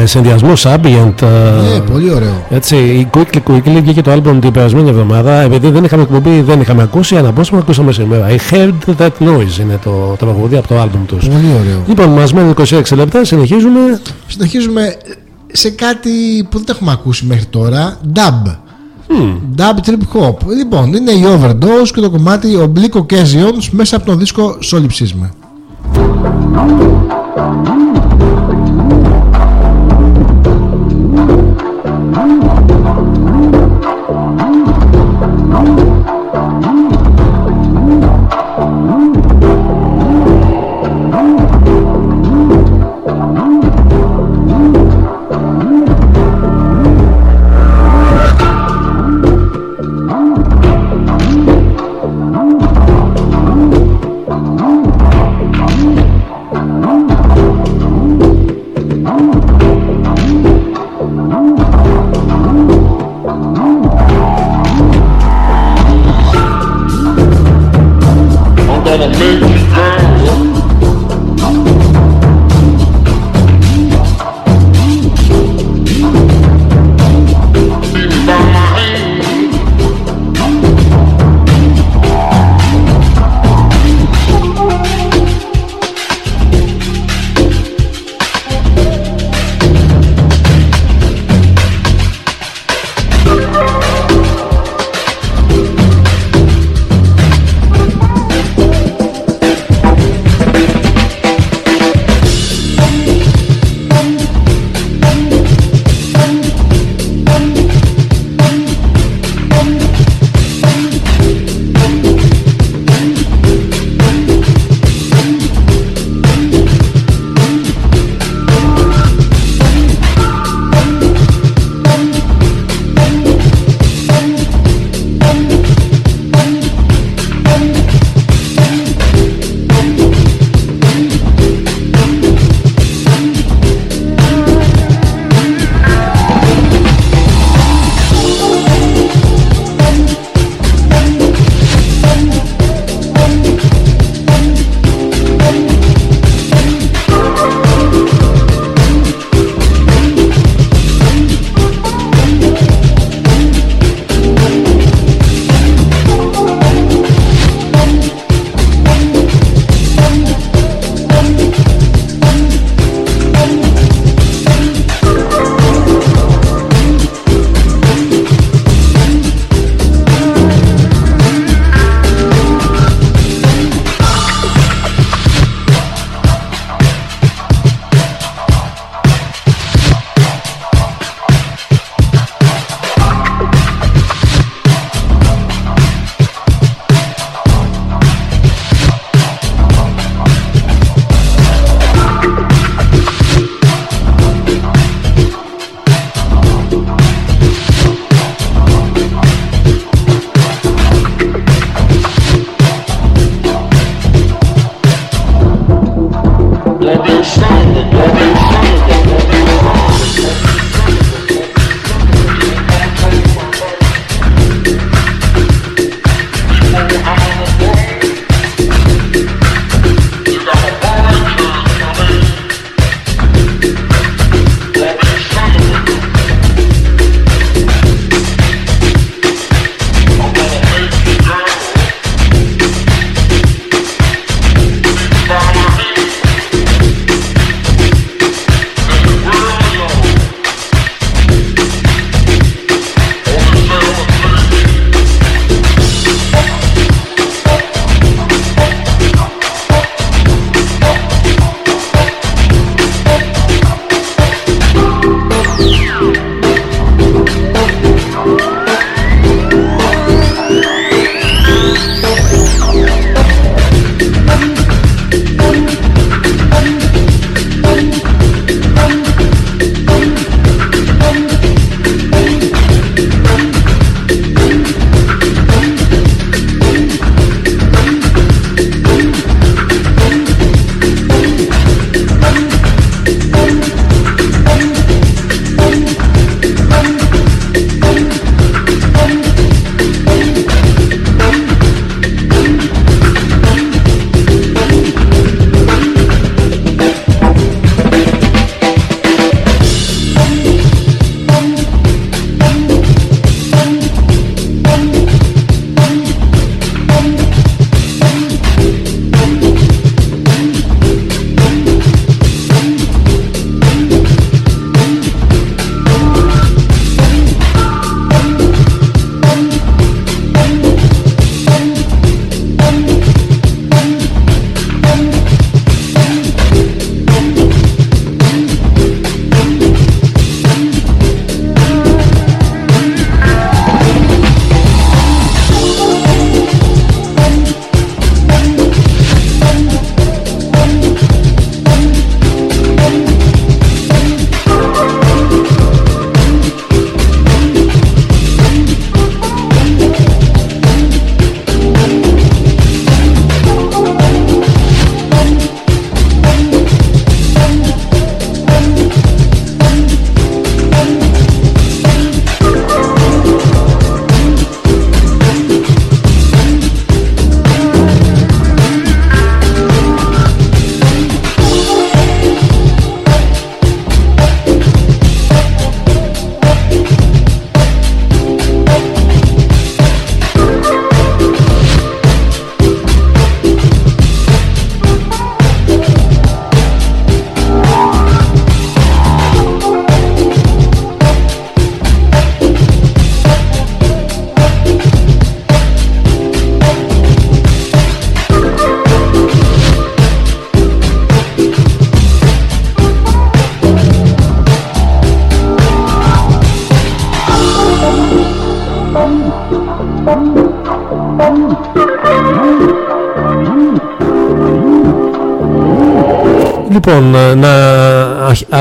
Με συνδυασμό ambient. ε, Ναι, πολύ ωραίο. Έτσι, η Quickly Quickly βγήκε το album την περασμένη εβδομάδα. Επειδή δεν είχαμε εκπομπή, δεν είχαμε ακούσει, αναπόσπασμα ακούσαμε σήμερα. I heard that noise είναι το, το τραγούδι από το album τους. Πολύ ωραίο. Λοιπόν, μας μένουν 26 λεπτά, συνεχίζουμε. Συνεχίζουμε σε κάτι που δεν το έχουμε ακούσει μέχρι τώρα. Dub. Dub Trip Hop. Λοιπόν, είναι η Overdose και το κομμάτι Oblique Occasions μέσα από τον δίσκο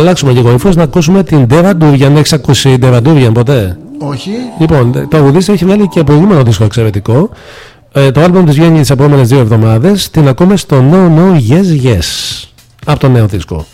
αλλάξουμε λίγο ύφο να ακούσουμε την Ντεραντούριαν. Έχεις ακούσει Ντεραντούριαν ποτέ; Όχι. Λοιπόν, το τραγουδίστρια έχει βγάλει και προηγούμενο δίσκο εξαιρετικό. Ε, το album της βγαίνει τις επόμενες δύο εβδομάδες. Την ακούμε στο No No Yes Yes. Από το νέο δίσκο.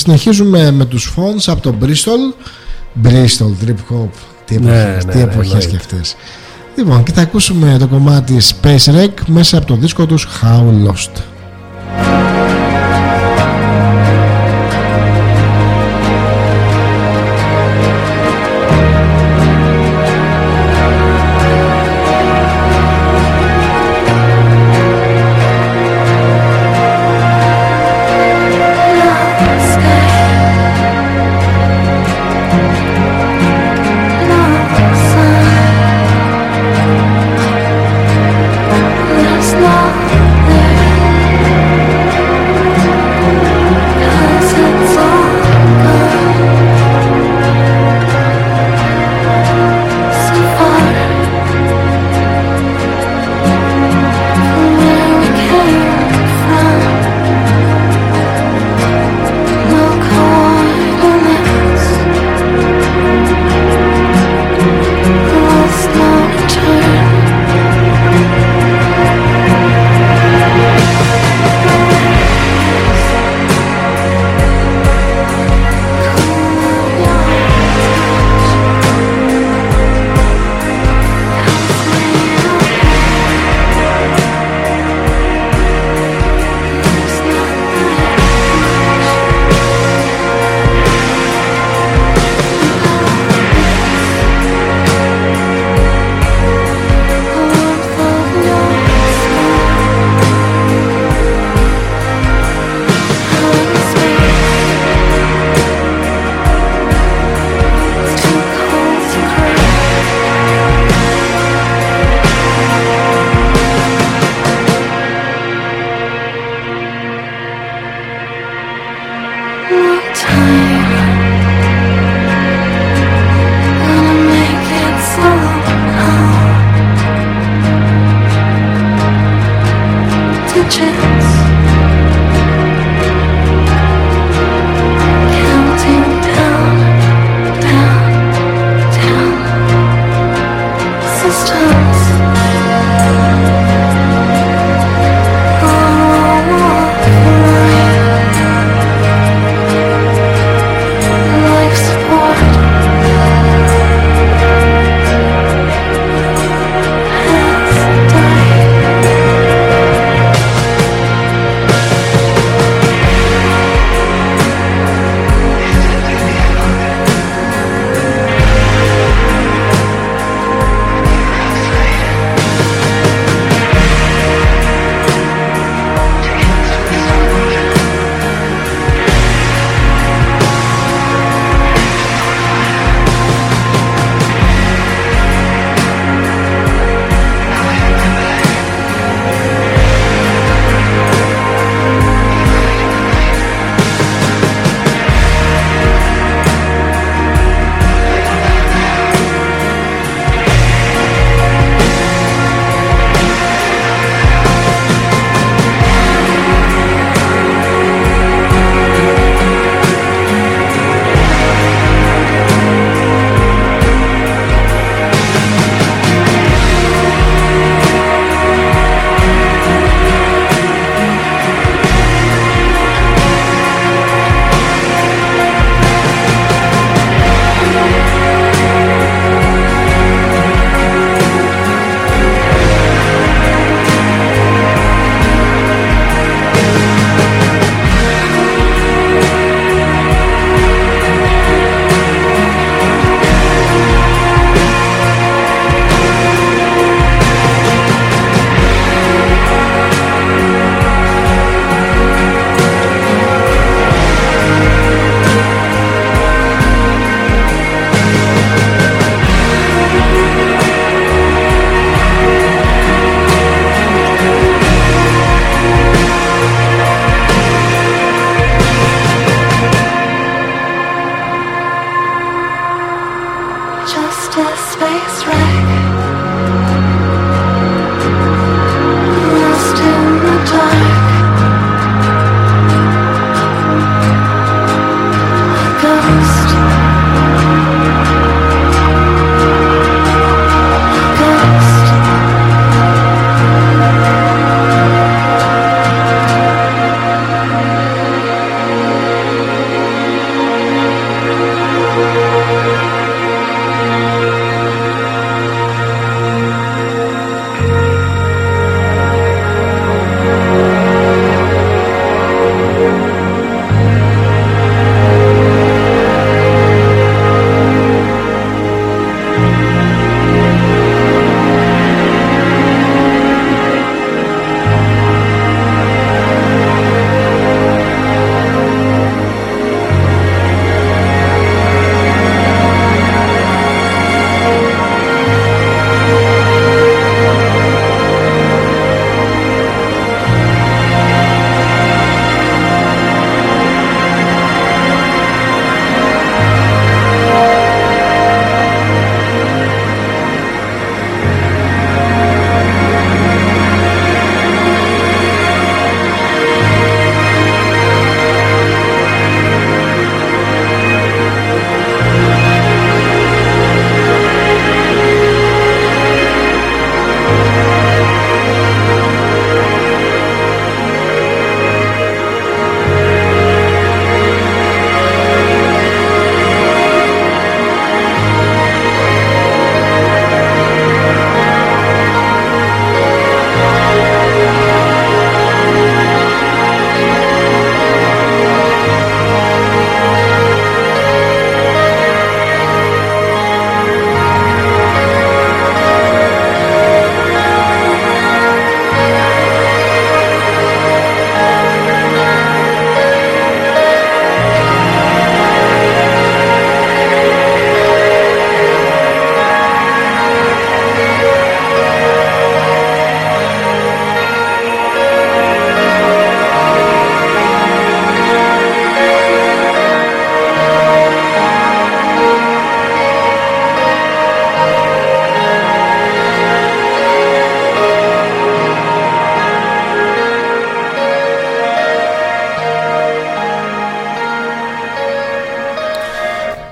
συνεχίζουμε με τους Fons από το Bristol. Bristol, Trip Hop. Τι εποχές, ναι, τι ναι, ναι, εποχές και αυτές. Λοιπόν, και θα ακούσουμε το κομμάτι Space Wreck μέσα από το δίσκο τους How Lost.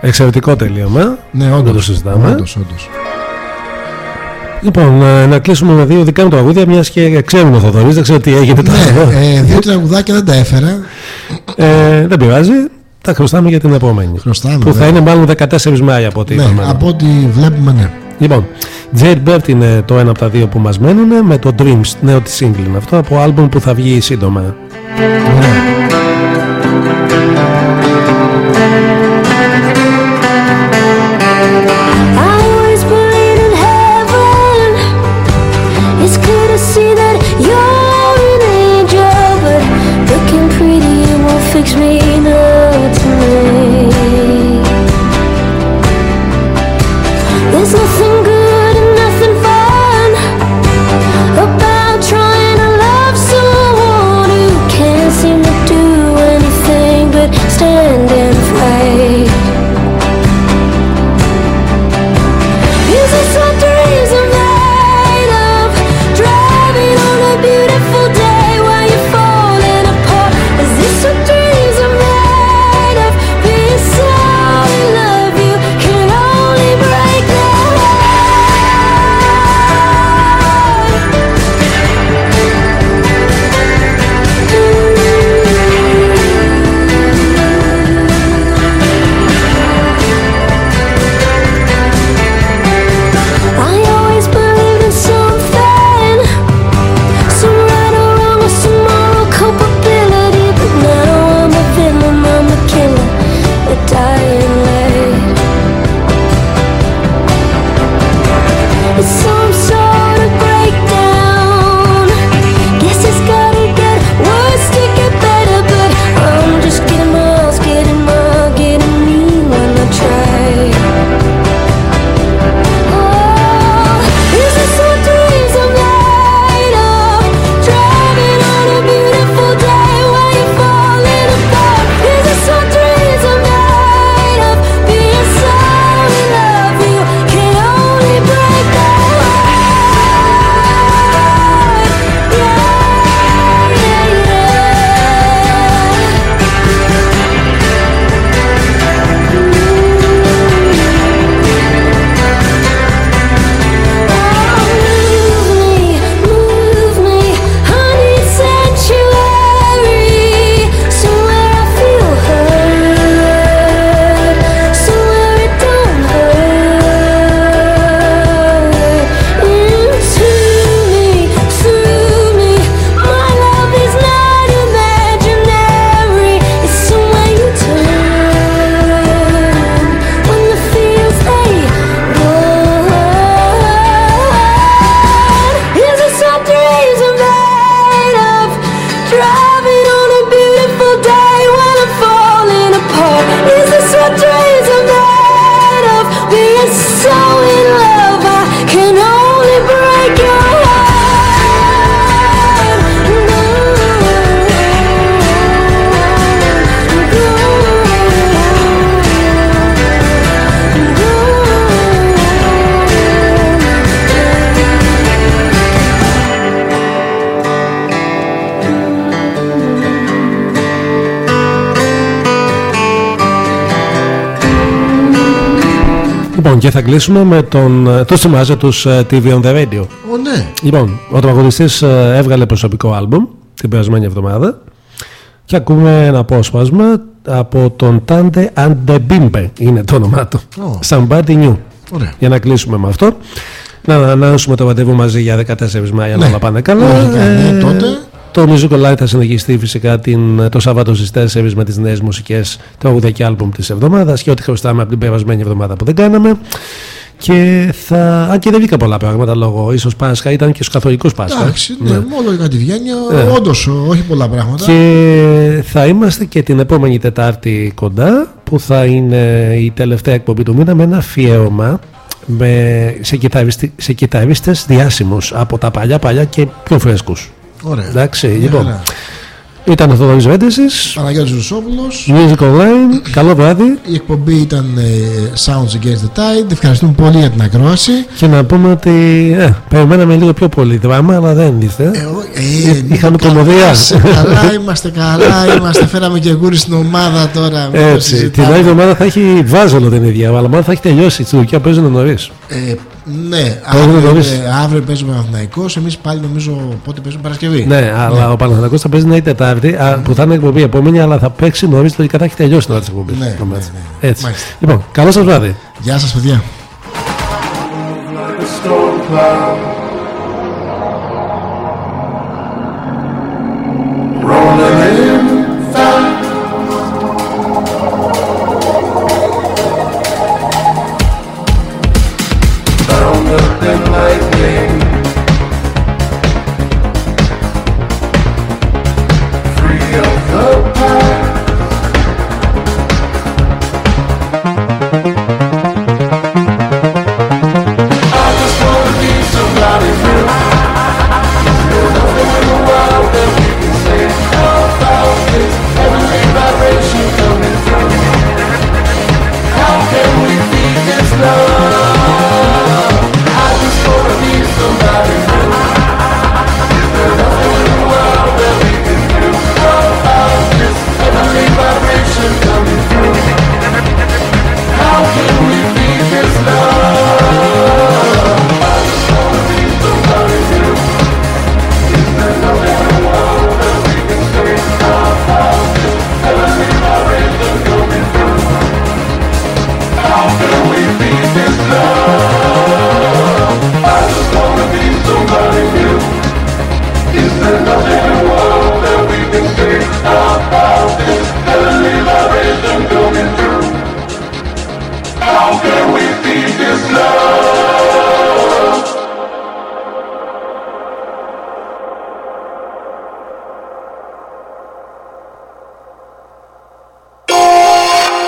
Εξαιρετικό τελείωμα. Ναι, Δεν όντως. το συζητάμε. Όντως, όντως. Λοιπόν, ε, να κλείσουμε με δύο δικά μου τραγούδια, μιας και ξέρουμε ο Θοδωρής, δεν ξέρω τι έγινε τώρα. Ναι, ε, δύο τραγουδάκια δεν τα έφερα. Ε, δεν πειράζει, τα χρωστάμε για την επόμενη. Χρωστάμε, Που θα βέβαια. είναι μάλλον 14 Μάη από ό,τι Ναι, είπαμε. από ό,τι βλέπουμε, ναι. Λοιπόν, Jade Bird είναι το ένα από τα δύο που μας μένουν με το Dreams, νέο της single είναι αυτό, από άλμπουμ που θα βγει σύντομα. I Λοιπόν, και θα κλείσουμε με τον, ε, τους θυμάσαι τους ε, TV on the Radio. Ω, ναι. Λοιπόν, ο τραγουδιστής ε, έβγαλε προσωπικό άλμπουμ την περασμένη εβδομάδα και ακούμε ένα απόσπασμα από τον Tante and the Bimbe είναι το όνομά του. Ω. Somebody New. Ωραία. Για να κλείσουμε με αυτό. Να ανανεώσουμε το ραντεβού μαζί για 14 Μάη αν Ναι. όλα πάνε καλά. Λογικά, ναι, τότε. Το Musical Live θα συνεχιστεί φυσικά την, το Σάββατο στις 4 με τις νέες μουσικές τραγούδια και άλμπουμ της εβδομάδας και ό,τι χρωστάμε από την περασμένη εβδομάδα που δεν κάναμε. Και θα. Αν και δεν βγήκα πολλά πράγματα λόγω ίσως Πάσχα, ήταν και στους καθολικούς Πάσχα. Εντάξει, ναι, μόνο κάτι βγαίνει. Ναι. Όντως, όχι πολλά πράγματα. Και θα είμαστε και την επόμενη Τετάρτη κοντά που θα είναι η τελευταία εκπομπή του μήνα με ένα αφιέρωμα με, σε, κιθαριστη, σε κιθαρίστες διάσημους από τα παλιά παλιά και πιο φρέσκους. Ωραία. Εντάξει, Μια λοιπόν. χαρά. Ήταν ο Θοδωρής Βέντεσης, Παναγιώτης Ρουσόπουλος Music Online. Καλό βράδυ. Η εκπομπή ήταν ε, Sounds Against the Tide Ευχαριστούμε πολύ για την ακρόαση Και να πούμε ότι ε, περιμέναμε λίγο πιο πολύ δράμα, αλλά δεν ήρθε. Ε, ο- ε, Είχαμε καλά, κομμωδία. σε Καλά είμαστε, καλά είμαστε Φέραμε και γούρι στην ομάδα τώρα μην το Έτσι. Την συζητάμε. άλλη εβδομάδα θα έχει βάζελο την ίδια, αλλά μάλλον θα έχει τελειώσει. Στην Τουρκία παίζουν νωρίς. Ε, ναι, Παίζουμε αύριο, νωρίς. ε, αύριο παίζουμε Αθηναϊκός Εμείς πάλι νομίζω πότε παίζουμε Παρασκευή Ναι, αλλά ο Παναθηναϊκός θα παίζει να είναι Τετάρτη, α, που θα είναι εκπομπή επόμενη, αλλά θα παίξει νωρίς, λογικά θα έχει τελειώσει την ώρα τη εκπομπή. Ναι, ναι, ναι. Έτσι. Μάλιστα. Λοιπόν, καλό σας βράδυ. Γεια σας παιδιά